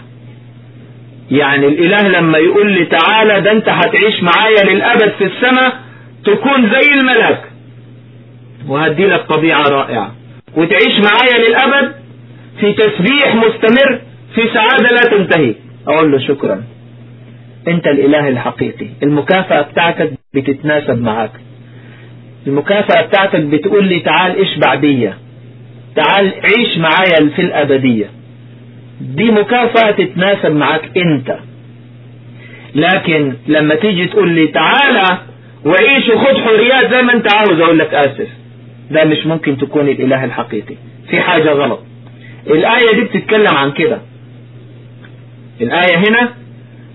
يعني الإله لما يقول لي تعالى ده أنت هتعيش معايا للأبد في السماء تكون زي الملاك. وهدي لك طبيعة رائعة. وتعيش معايا للأبد في تسبيح مستمر في سعادة لا تنتهي. أقول له شكرا. أنت الإله الحقيقي. المكافأة بتاعتك بتتناسب معاك. المكافأة بتاعتك بتقول لي تعال اشبع بيا. تعال عيش معايا في الأبدية. دي مكافأة تتناسب معاك أنت. لكن لما تيجي تقول لي تعالى وعيش وخد حريات زي ما أنت عاوز أقول لك آسف. ده مش ممكن تكون الإله الحقيقي. في حاجة غلط. الآية دي بتتكلم عن كده. الآية هنا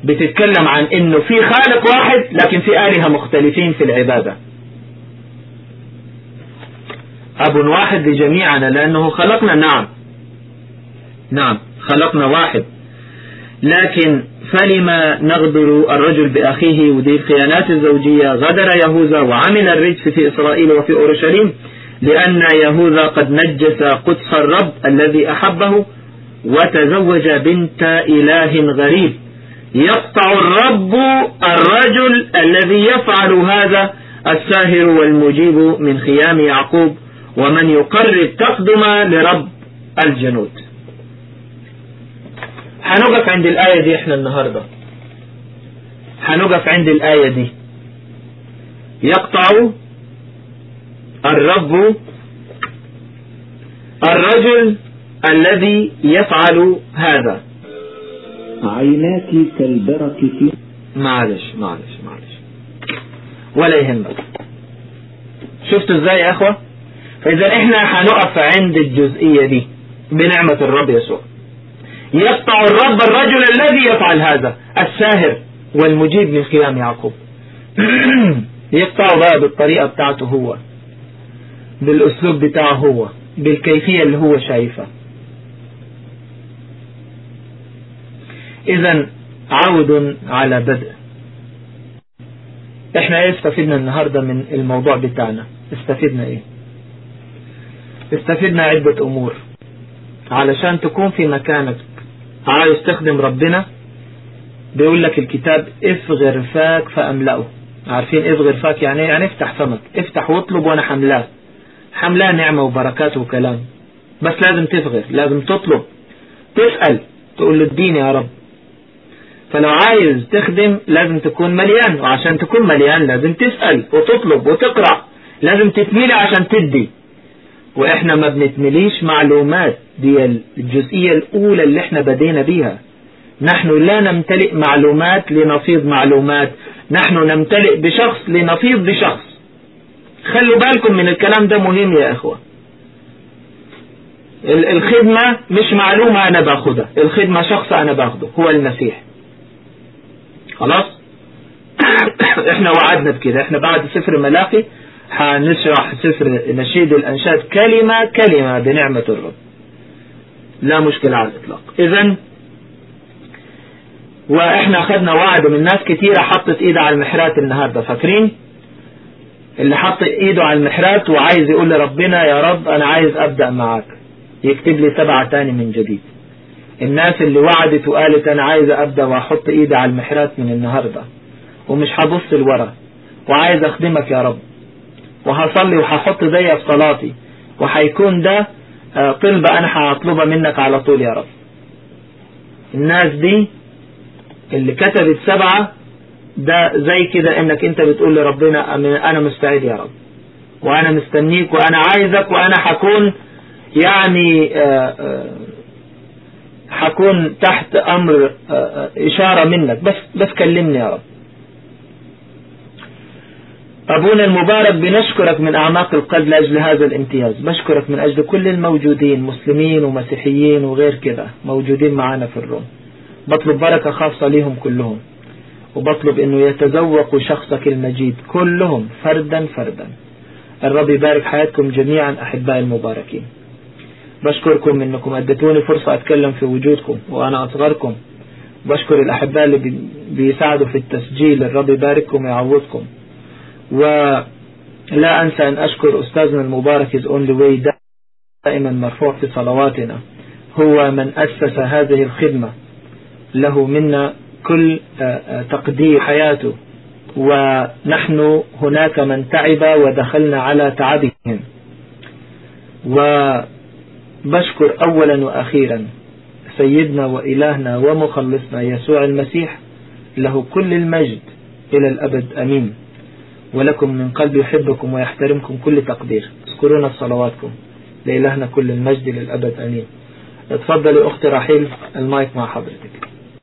بتتكلم عن إنه في خالق واحد لكن في آلهة مختلفين في العبادة. أب واحد لجميعنا لأنه خلقنا نعم. نعم خلقنا واحد. لكن فلما نغدر الرجل بأخيه ودي الخيانات الزوجية غدر يهوذا وعمل الرجس في إسرائيل وفي أورشليم؟ لأن يهوذا قد نجس قدس الرب الذي أحبه وتزوج بنت إله غريب. يقطع الرب الرجل الذي يفعل هذا الساهر والمجيب من خيام يعقوب ومن يقرب تقدم لرب الجنود. هنقف عند الآية دي إحنا النهاردة. هنقف عند الآية دي. يقطع الرب الرجل الذي يفعل هذا. عيناك كالبرك في معلش معلش معلش. ولا يهمك. شفتوا إزاي يا اخوة؟ فاذا إحنا هنقف عند الجزئية دي بنعمة الرب يسوع. يقطع الرب الرجل الذي يفعل هذا الساهر والمجيب من خيام يعقوب. يقطع بقى بالطريقة بتاعته هو. بالأسلوب بتاعه هو بالكيفية اللي هو شايفها. اذا عود على بدء. إحنا إيه استفدنا النهاردة من الموضوع بتاعنا؟ استفدنا إيه؟ استفدنا عدة أمور. علشان تكون في مكانك عايز تخدم ربنا. بيقول لك الكتاب افغر فاك فأملأه. عارفين افغر فاك يعني إيه؟ يعني افتح فمك. افتح واطلب وأنا حملاه. حملاه نعمة وبركات وكلام. بس لازم تفغر لازم تطلب. تسأل تقول له اديني يا رب. فلو عايز تخدم لازم تكون مليان وعشان تكون مليان لازم تسأل وتطلب وتقرأ. لازم تتملي عشان تدي. وإحنا ما بنتمليش معلومات دي الجزئية الأولى اللي إحنا بدينا بيها. نحن لا نمتلئ معلومات لنفيض معلومات. نحن نمتلئ بشخص لنفيض بشخص. خلوا بالكم من الكلام ده مهم يا إخوة. الخدمة مش معلومة أنا باخدها الخدمة شخص أنا باخده هو المسيح. خلاص؟ إحنا وعدنا بكده إحنا بعد سفر ملاقي هنشرح سفر نشيد الأنشاد كلمة كلمة بنعمة الرب. لا مشكلة على الإطلاق. اذا وإحنا أخذنا وعد من ناس كتيرة حطت ايدها على المحرات النهاردة فاكرين؟ اللي حط ايده على المحرات وعايز يقول لربنا يا رب أنا عايز أبدأ معاك يكتب لي سبعة تاني من جديد. الناس اللي وعدت وقالت أنا عايز أبدأ وأحط ايدي على المحرات من النهاردة ومش هبص لورا وعايز أخدمك يا رب. وهصلي وهحط ايديا في صلاتي وهيكون ده طلبة أنا هطلبها منك على طول يا رب. الناس دي اللي كتبت سبعة ده زي كده إنك أنت بتقول لربنا أنا مستعد يا رب. وأنا مستنيك وأنا عايزك وأنا هكون يعني هكون تحت أمر إشارة منك. بس بس كلمني يا رب. أبونا المبارك بنشكرك من أعماق القلب لأجل هذا الامتياز. بشكرك من أجل كل الموجودين مسلمين ومسيحيين وغير كده موجودين معنا في الروم. بطلب بركة خاصة ليهم كلهم. وبطلب أنه يتذوقوا شخصك المجيد كلهم فردا فردا. الرب يبارك حياتكم جميعا أحبائي المباركين. بشكركم أنكم أدتوني فرصة أتكلم في وجودكم وأنا أصغركم. بشكر الأحباء اللي بيساعدوا في التسجيل. الرب يبارككم ويعوضكم. ولا أنسى أن أشكر أستاذنا المبارك is only way دائما مرفوع في صلواتنا. هو من أسس هذه الخدمة. له منا كل تقدير حياته ونحن هناك من تعب ودخلنا على تعبهم. وبشكر أولا وأخيرا سيدنا وإلهنا ومخلصنا يسوع المسيح له كل المجد إلى الأبد أمين. ولكم من قلب يحبكم ويحترمكم كل تقدير. اذكرونا بصلواتكم لإلهنا كل المجد للأبد أمين. اتفضلي أختي رحيل المايك مع حضرتك.